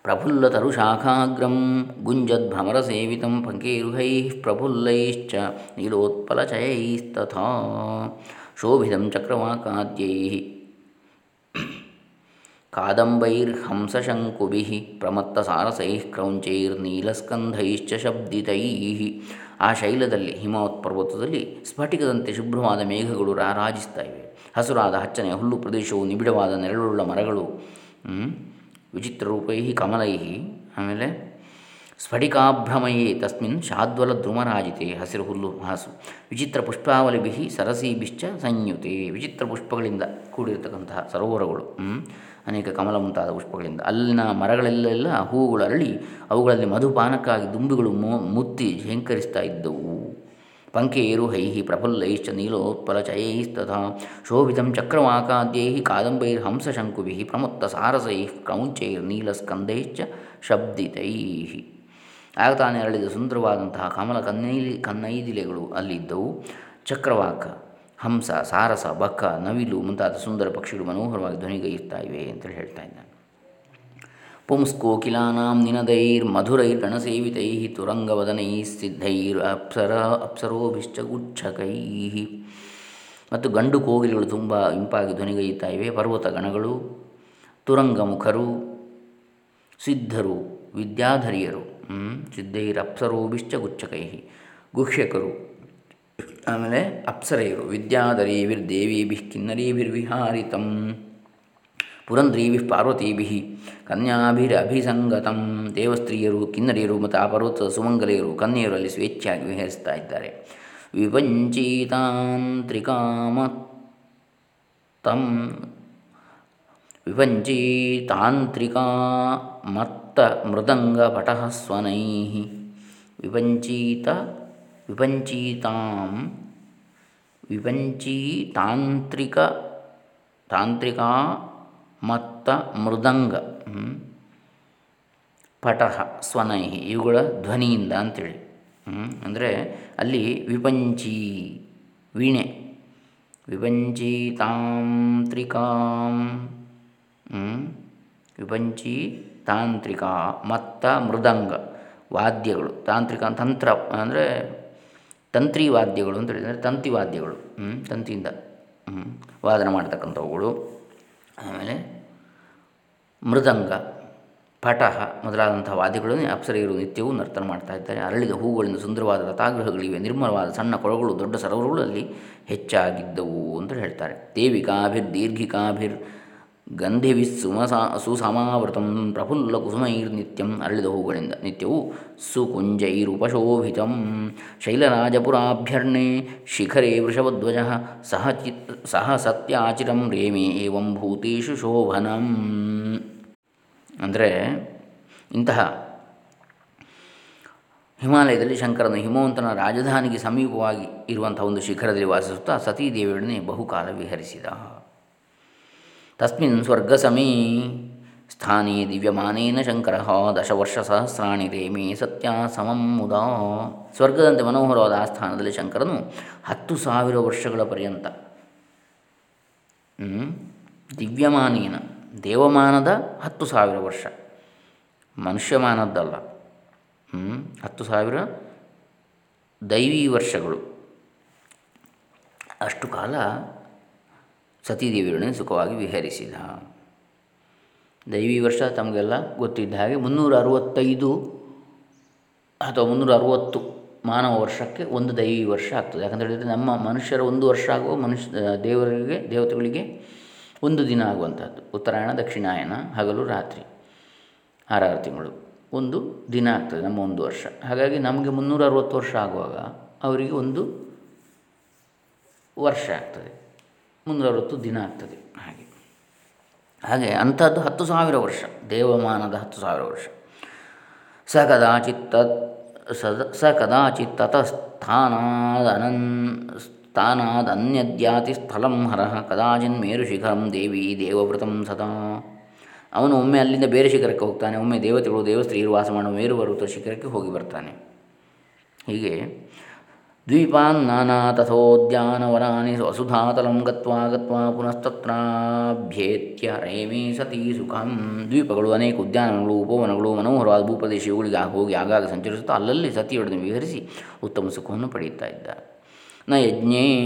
ಪ್ರಫುಲ್ಲತರುಶಾಖಾಗ್ರಂ ಗುಂಜದ್ಭ್ರಮರಸೇವಿತಂ ಪಂಕೇರುಹೈ ಪ್ರಫುಲ್ಲೈಶ್ಚ ನೀಲೋತ್ಪಲಚಯೈಸ್ತಥಾ ಶೋಭಿತಂ ಚಕ್ರವಾಕಾದ್ಯೈ ಕಾದಂಬೈರ್ಹಂಸಶಂಕುಭಿ ಪ್ರಮತ್ತಸಾರಸೈ ಕ್ರೌಂಚೈರ್ನೀಲಸ್ಕಂಧೈಶ್ಚ ಶಬ್ದಿತೈ ಆ ಶೈಲದಲ್ಲಿ ಹಿಮವತ್ ಪರ್ವತದಲ್ಲಿ ಸ್ಫಟಿಕದಂತೆ ಶುಭ್ರವಾದ ಮೇಘಗಳು ರಾರಾಜಿಸ್ತಾ ಇವೆ ಹಸುರಾದ ಹಚ್ಚನೆಯ ಹುಲ್ಲು ಪ್ರದೇಶವು ನಿಬಿಡವಾದ ನೆರಳುಳ್ಳ ಮರಗಳು ವಿಚಿತ್ರ ರೂಪೈ ಕಮಲೈ, ಆಮೇಲೆ ಸ್ಫಟಿಕಾಭ್ರಮಯೇ ತಸ್ಮಿನ್ ಶಾದ್ವಲ ಧ್ರುಮರಾಜಿತೆ ಹಸಿರು ಹುಲ್ಲು ಹಾಸು ವಿಚಿತ್ರ ಪುಷ್ಪಾವಲಿಭಿ ಸರಸೀಭಿಶ್ಚ ಸಂಯುತೆ, ವಿಚಿತ್ರ ಪುಷ್ಪಗಳಿಂದ ಕೂಡಿರತಕ್ಕಂತಹ ಸರೋವರಗಳು ಅನೇಕ ಕಮಲ ಮುಂತಾದ ಪುಷ್ಪಗಳಿಂದ. ಅಲ್ಲಿನ ಮರಗಳಲ್ಲೆಲ್ಲ ಹೂವುಗಳು ಅರಳಿ, ಅವುಗಳಲ್ಲಿ ಮಧುಪಾನಕ್ಕಾಗಿ ದುಂಬಿಗಳು ಮುತ್ತಿ ಝೇಂಕರಿಸ್ತಾ ಇದ್ದವು. ಪಂಕೇರು ಹೈಹಿ ಪ್ರಫುಲ್ಲೈಶ್ಚ ನೀಲೋತ್ಪಲಚಯೈಸ್ತಥಾ ಶೋಭಿತಂ ಚಕ್ರವಾಕಾದ್ಯೈ ಕಾದಂಬೈರ್ಹಂಸಶಂಕುಭಿ ಪ್ರಮುತ್ತ ಸಾರಸೈ ಕ್ರೌಂಚೈರ್ನೀಲಸ್ಕಂದೈಶ್ಚ ಶಬ್ದಿತೈ. ಆಗ ಅರಳಿದ ಸುಂದರವಾದಂತಹ ಕಮಲ ಕನ್ನೈಲಿ ಕನ್ನೈದಿಲೆಗಳು ಅಲ್ಲಿದ್ದವು. ಚಕ್ರವಾಕ, ಹಂಸ, ಸಾರಸ ಬಕ್ಕ ನವಿಲು ಮುಂತಾದ ಸುಂದರ ಪಕ್ಷಿಗಳು ಮನೋಹರವಾಗಿ ಧ್ವನಿಗೈಯುತ್ತಾ ಇವೆ ಅಂತೇಳಿ ಹೇಳ್ತಾ ಇದ್ದಾನೆ. ಪುಂಸ್ಕೋಕಿಲಾನಾಂ ನಿನದೈರ್ಮಧುರೈರ್ಗಣಸೇವಿತೈ ತುರಂಗವದನೈ ಸಿದ್ಧೈರ್ ಅಪ್ಸರ ಅಪ್ಸರೋಭಿಶ್ಚ ಗುಚ್ಛಕೈ. ಮತ್ತು ಗಂಡು ಕೋಗಿಲೆಗಳು ತುಂಬ ಇಂಪಾಗಿ ಧ್ವನಿಗೈಯುತ್ತಾ ಇವೆ. ಪರ್ವತ ಗಣಗಳು, ತುರಂಗಮುಖರು, ಸಿದ್ಧರು, ವಿದ್ಯಾಧರಿಯರು ಸಿದ್ಧೈರ್ ಗುಚ್ಛಕೈ. ಗುಹ್ಯಕರು, ಆಮೇಲೆ ಅಪ್ಸರೆಯರು, ವಿದ್ಯಾಧರೀಭಿರ್ ದೇವೀಭಿ ಕಿನ್ನರೀಭಿರ್ವಿಹಾರಿತಂ ಪುರಂದ್ರೀಭಿ ಪಾರ್ವತೀಭಿ. ಕನ್ಯಾಭಿರಭಿಸಂಗತಂ. ದೇವಸ್ತ್ರೀಯರು ಕಿನ್ನರಿಯರು ಮತ್ತು ಆ ಪರ್ವತದ ಸುಮಂಗಲೆಯರು ಕನ್ಯೆಯರಲ್ಲಿ ಸ್ವೇಚ್ಛಾಗಿ ವಿಹರಿಸ್ತಾ ಇದ್ದಾರೆ. ವಿಪಂಚೀತಾಂತ್ರಿಕಾಮತ್ತಂ ವಿಪಂಚೀತಾಂತ್ರಿಕಾ ಮತ್ತ ಮೃದಂಗ ಪಟಃ ಸ್ವನೈ ವಿಪಂಚೀತ ವಿಪಂಚೀತಾಂ ವಿಪಂಚೀತಾಂತ್ರಿಕ ತಾಂತ್ರಿಕಾ ಮತ್ತ ಮೃದಂಗ ಪಟಃ ಸ್ವನೈ ಇವುಗಳ ಧ್ವನಿಯಿಂದ ಅಂಥೇಳಿ ಅಂದರೆ ಅಲ್ಲಿ ವಿಪಂಚಿ, ವೀಣೆ. ವಿಪಂಚಿ ತಾಂತ್ರಿಕಾಂ ವಿಪಂಚಿ ತಾಂತ್ರಿಕ, ಮತ್ತ ಮೃದಂಗ, ವಾದ್ಯಗಳು. ತಾಂತ್ರಿಕ ತಂತ್ರ, ಅಂದರೆ ತಂತ್ರಿ ವಾದ್ಯಗಳು ಅಂತ ಹೇಳಿದರೆ ತಂತಿ ವಾದ್ಯಗಳು. ತಂತಿಯಿಂದ ವಾದನ ಮಾಡ್ತಕ್ಕಂಥವುಗಳು. ಆಮೇಲೆ ಮೃದಂಗ, ಪಟಹ ಮೊದಲಾದಂಥ ವಾದ್ಯಗಳನ್ನು ಅಪ್ಸರೆಯರು ನಿತ್ಯವೂ ನರ್ತನ ಮಾಡ್ತಾ ಇದ್ದಾರೆ. ಅರಳಿದ ಹೂಗಳಿಂದ ಸುಂದರವಾದ ಲತಾಗೃಹಗಳಿವೆ ನಿರ್ಮಲವಾದ ಸಣ್ಣ ಕೊಳಗಳು, ದೊಡ್ಡ ಸರೋವರಗಳಲ್ಲಿ ಹೆಚ್ಚಾಗಿದ್ದವು ಅಂತ ಹೇಳ್ತಾರೆ. ದೇವಿಕಾಭಿರ್, ದೀರ್ಘಿಕಾಭಿರ್ ಗಂಧಿವಿ ಸುಮಸಾ ಸುಸಮಾವೃತಂ ಪ್ರಫುಲ್ಲ ಕುಸುಮೈರ್ನಿತ್ಯಂ ಅರಳಿದ ಹೂಗಳಿಂದ ನಿತ್ಯವೂ ಸುಕುಂಜೈರುಪಶೋಭಿತಂ. ಶೈಲರಾಜಪುರಾಭ್ಯರ್ಣೇ ಶಿಖರೇ ವೃಷಭಧ್ವಜ ಸಹ ಚಿತ್ ಸಹ ಸತ್ಯಾಚಿರಂ ರೇಮೆ ಏವಂ ಭೂತೇಶು ಶೋಭನಂ. ಅಂದರೆ ಇಂತಹ ಹಿಮಾಲಯದಲ್ಲಿ ಶಂಕರನು ಹಿಮವಂತನ ರಾಜಧಾನಿಗೆ ಸಮೀಪವಾಗಿ ಇರುವಂಥ ಒಂದು ಶಿಖರದಲ್ಲಿ ವಾಸಿಸುತ್ತಾ ಸತೀದೇವಿಯೊಡನೆ ಬಹುಕಾಲ ವಿಹರಿಸಿದ. ತಸ್ಮಿನ್ ಸ್ವರ್ಗಸಮೀ ಸ್ಥಾನೇ ದಿವ್ಯಮಾನೇನ ಶಂಕರ ಸಹಸ್ರಾಣಿ ರೇಮೇ ಸತ್ಯ ಸಮಂ ಮುದಾ ಸ್ವರ್ಗದಂತೆ ಮನೋಹರವಾದ ಆ ಸ್ಥಾನದಲ್ಲಿ ಶಂಕರನು ಹತ್ತು ಸಾವಿರ ವರ್ಷಗಳ ಪರ್ಯಂತ ದಿವ್ಯಮಾನೇನ, ದೇವಮಾನದ ಹತ್ತು ಸಾವಿರ ವರ್ಷ, ಮನುಷ್ಯಮಾನದ್ದಲ್ಲ ಹತ್ತು ಸಾವಿರ ದೈವೀ ವರ್ಷಗಳು. ಅಷ್ಟು ಕಾಲ ಸತೀದೇವಿಯೊಡನೆ ಸುಖವಾಗಿ ವಿಹರಿಸಿದ. ದೈವಿ ವರ್ಷ ತಮಗೆಲ್ಲ ಗೊತ್ತಿದ್ದ ಹಾಗೆ ಮುನ್ನೂರ ಅರುವತ್ತೈದು ಅಥವಾ ಮುನ್ನೂರ ಅರುವತ್ತು ಮಾನವ ವರ್ಷಕ್ಕೆ ಒಂದು ದೈವಿ ವರ್ಷ ಆಗ್ತದೆ. ಯಾಕಂತ ಹೇಳಿದರೆ ನಮ್ಮ ಮನುಷ್ಯರ ಒಂದು ವರ್ಷ ಆಗುವ ಮನುಷ್ಯ, ದೇವರಿಗೆ, ದೇವತೆಗಳಿಗೆ ಒಂದು ದಿನ ಆಗುವಂಥದ್ದು. ಉತ್ತರಾಯಣ ದಕ್ಷಿಣಾಯನ ಹಗಲು, ರಾತ್ರಿ, ಆರಾರು ತಿಂಗಳು. ಒಂದು ದಿನ ಆಗ್ತದೆ ನಮ್ಮ ಒಂದು ವರ್ಷ. ಹಾಗಾಗಿ ನಮಗೆ ಮುನ್ನೂರ ಅರುವತ್ತು ವರ್ಷ ಆಗುವಾಗ ಅವರಿಗೆ ಒಂದು ವರ್ಷ ಆಗ್ತದೆ. ಮುನ್ನೂರ ಅರುವತ್ತು ದಿನ ಆಗ್ತದೆ. ಹಾಗೆ. ಹಾಗೆ ಅಂಥದ್ದು ಹತ್ತು ಸಾವಿರ ವರ್ಷ. ದೇವಮಾನದ ಹತ್ತು ಸಾವಿರ ವರ್ಷ. ಸ ಕದಾಚಿತ್ ತತ್ ಸದ ಸ ಕದಾಚಿತ್ ತತಸ್ಥಾನಾದನನ್ ಸ್ಥಾನಾದನ್ಯದ್ಯಾತಿ ಸ್ಥಳಂ ಹರಃ ಕದಾಚಿನ್ ಮೇರುಶಿಖರಂ ದೇವಿ ದೇವವ್ರತಂ ಸದಾ. ಅವನು ಒಮ್ಮೆ ಅಲ್ಲಿಂದ ಬೇರೆ ಶಿಖರಕ್ಕೆ ಹೋಗ್ತಾನೆ. ಒಮ್ಮೆ ದೇವತೆಗಳು ದೇವಸ್ತ್ರೀಯರು ವಾಸ ಮಾಡುವ ಮೇರುಪರ್ವತ ಶಿಖರಕ್ಕೆ ಹೋಗಿ ಬರ್ತಾನೆ. ಹೀಗೆ ದ್ವೀಪಾನ್ ನಾನಾ ತಥೋದ್ಯಾನವನಾನಿ ವಸುಧಾತಲಂ ಗತ್ವಾ ಗತ್ವಾ ಪುನಸ್ತತ್ರಾಭ್ಯೇತ್ಯ ರೇಮೇ ಸತಿ ಸುಖಂ ದ್ವೀಪಗಳು ಅನೇಕ ಉದ್ಯಾನಗಳು ಉಪವನಗಳು ಮನೋಹರವಾದ ಭೂಪ್ರದೇಶ ಇವುಗಳಿಗೆ ಹೋಗಿ ಆಗಾಗ ಸಂಚರಿಸುತ್ತಾ ಅಲ್ಲಲ್ಲಿ ಸತಿಯೊಡನೆ ವಿಹರಿಸಿ ಉತ್ತಮ ಸುಖವನ್ನು ಪಡೆಯುತ್ತಾ ಇದ್ದ ನ ಯಜ್ಞೇ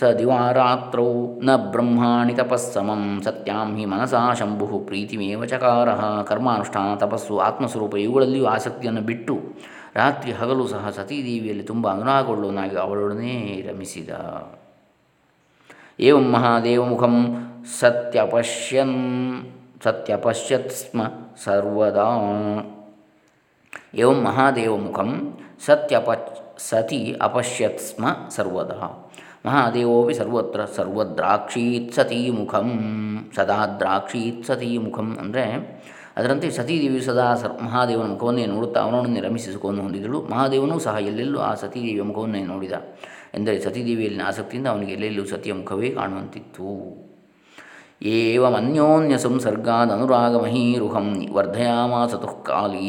ಸ ದಿವಾರಾತ್ರೌ, ನ ಬ್ರಹ್ಮಾಣಿ ತಪಸ್ಸಮಂ, ಸತ್ಯಾಂ ಹಿ ಮನಸಾ ಶಂಭು, ಪ್ರೀತಿಮೇವ ಚಕಾರ, ಕರ್ಮಾನುಷ್ಠಾನ ತಪಸ್ಸು, ಆತ್ಮಸ್ವರೂಪ ಇವುಗಳಲ್ಲಿಯೂ ಆಸಕ್ತಿಯನ್ನು ಬಿಟ್ಟು ರಾತ್ರಿ ಹಗಲು ಸಹ ಸತೀದೇವಿಯಲ್ಲಿ ತುಂಬ ಅನುರಾಗಗೊಳ್ಳುವನಾಗಿ ಅವಳೊಡನೆ ರಮಿಸಿದ. ಏವಂ ಮಹಾದೇವಮುಖಂ ಸತ್ಯಪಶ್ಯನ್, ಸತ್ಯಪಶ್ಯತ್ ಸ್ಮ ಸರ್ವದಾ. ಏವಂ ಮಹಾದೇವಮುಖಂ ಸತ್ಯಪ, ಸತಿ ಅಪಶ್ಯತ್ ಸ್ಮ ಸರ್ವದಾ. ಮಹಾದೇವೋಪಿ ಸರ್ವತ್ರ ಸರ್ವದ್ರಾಕ್ಷೀತ್ ಸತೀ ಮುಖಂ ಸದಾ ದ್ರಾಕ್ಷೀತ್ ಸತೀ ಮುಖಂ ಅಂದರೆ ಅದರಂತೆ ಸತೀದೇವಿ ಸದಾ ಸರ್ ಮಹಾದೇವನ ಮುಖವನ್ನೇ ನೋಡುತ್ತಾ ಅವನೊಡನೆ ರಮಿಸಿ ಸುಖವನ್ನು ಹೊಂದಿದಳು. ಮಹಾದೇವನೂ ಸಹ ಎಲ್ಲೆಲ್ಲೂ ಆ ಸತೀದೇವಿಯ ಮುಖವನ್ನೇ ನೋಡಿದ. ಎಂದರೆ ಸತೀದೇವಿಯಲ್ಲಿನ ಆಸಕ್ತಿಯಿಂದ ಅವನಿಗೆ ಎಲ್ಲೆಲ್ಲೂ ಸತಿಯ ಮುಖವೇ ಕಾಣುವಂತಿತ್ತು. ಏವಮನ್ಯೋನ್ಯ ಸಂಸರ್ಗಾದನುರಾಗಮಹೀರುಹಂ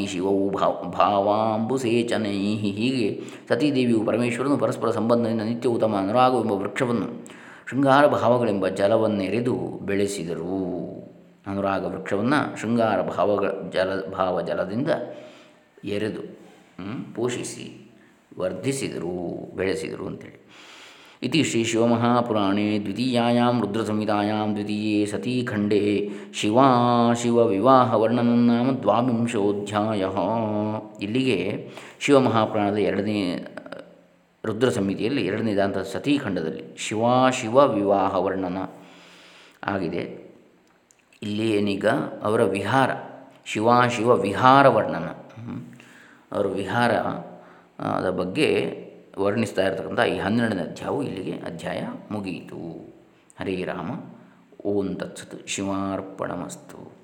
ಶಿವ ಭಾವ ಭಾವಾಂಬು ಭಾವಾಂಬುಸೇಚನೈ. ಹೀಗೆ ಸತೀದೇವಿಯು ಪರಮೇಶ್ವರನು ಪರಸ್ಪರ ಸಂಬಂಧದಿಂದ ನಿತ್ಯ ತಮ್ಮ ಅನುರಾಗವೆಂಬ ವೃಕ್ಷವನ್ನು ಶೃಂಗಾರ ಭಾವಗಳೆಂಬ ಜಲವನ್ನೆರೆದು ಬೆಳೆಸಿದರು. ಅನುರಾಗ ವೃಕ್ಷವನ್ನು ಶೃಂಗಾರ ಭಾವಗಳ ಜಲ ಭಾವ ಜಲದಿಂದ ಎರೆದು ಪೋಷಿಸಿ, ವರ್ಧಿಸಿದರು, ಬೆಳೆಸಿದರು ಅಂತೇಳಿ. ಇತಿ ಶ್ರೀ ಶಿವಮಹಾಪುರಾಣೇ ದ್ವಿತೀಯಾಂ ರುದ್ರಸಂಹಿತಾಯಾಂ ದ್ವಿತೀಯೇ ಸತೀಖಂಡೇ ಶಿವಾ ಶಿವ ವಿವಾಹ ವರ್ಣನ ನಾಮ ದ್ವಾವಿಂಶೋಧ್ಯಾಯ. ಇಲ್ಲಿಗೆ ಶಿವಮಹಾಪುರಾಣದ ಎರಡನೇ ರುದ್ರ ಸಂಹಿತೆಯಲ್ಲಿ ಎರಡನೇದಾದಂಥ ಸತೀಖಂಡದಲ್ಲಿ ಶಿವಾ ಶಿವ ವಿವಾಹ ವರ್ಣನ ಆಗಿದೆ. ಇಲ್ಲಿ ಏನೀಗ ಅವರ ವಿಹಾರ ಶಿವಾಶಿವ ವಿಹಾರ ವರ್ಣನ. ಅವರ ವಿಹಾರ ಅದ ಬಗ್ಗೆ ವರ್ಣಿಸ್ತಾ ಇರತಕ್ಕಂಥ ಈ ಹನ್ನೆರಡನೇ ಅಧ್ಯಾಯವು ಇಲ್ಲಿಗೆ ಅಧ್ಯಾಯ ಮುಗಿಯಿತು. ಹರೇ ರಾಮ, ಓಂ ತತ್ಸತ್, ಶಿವಾರ್ಪಣಮಸ್ತು.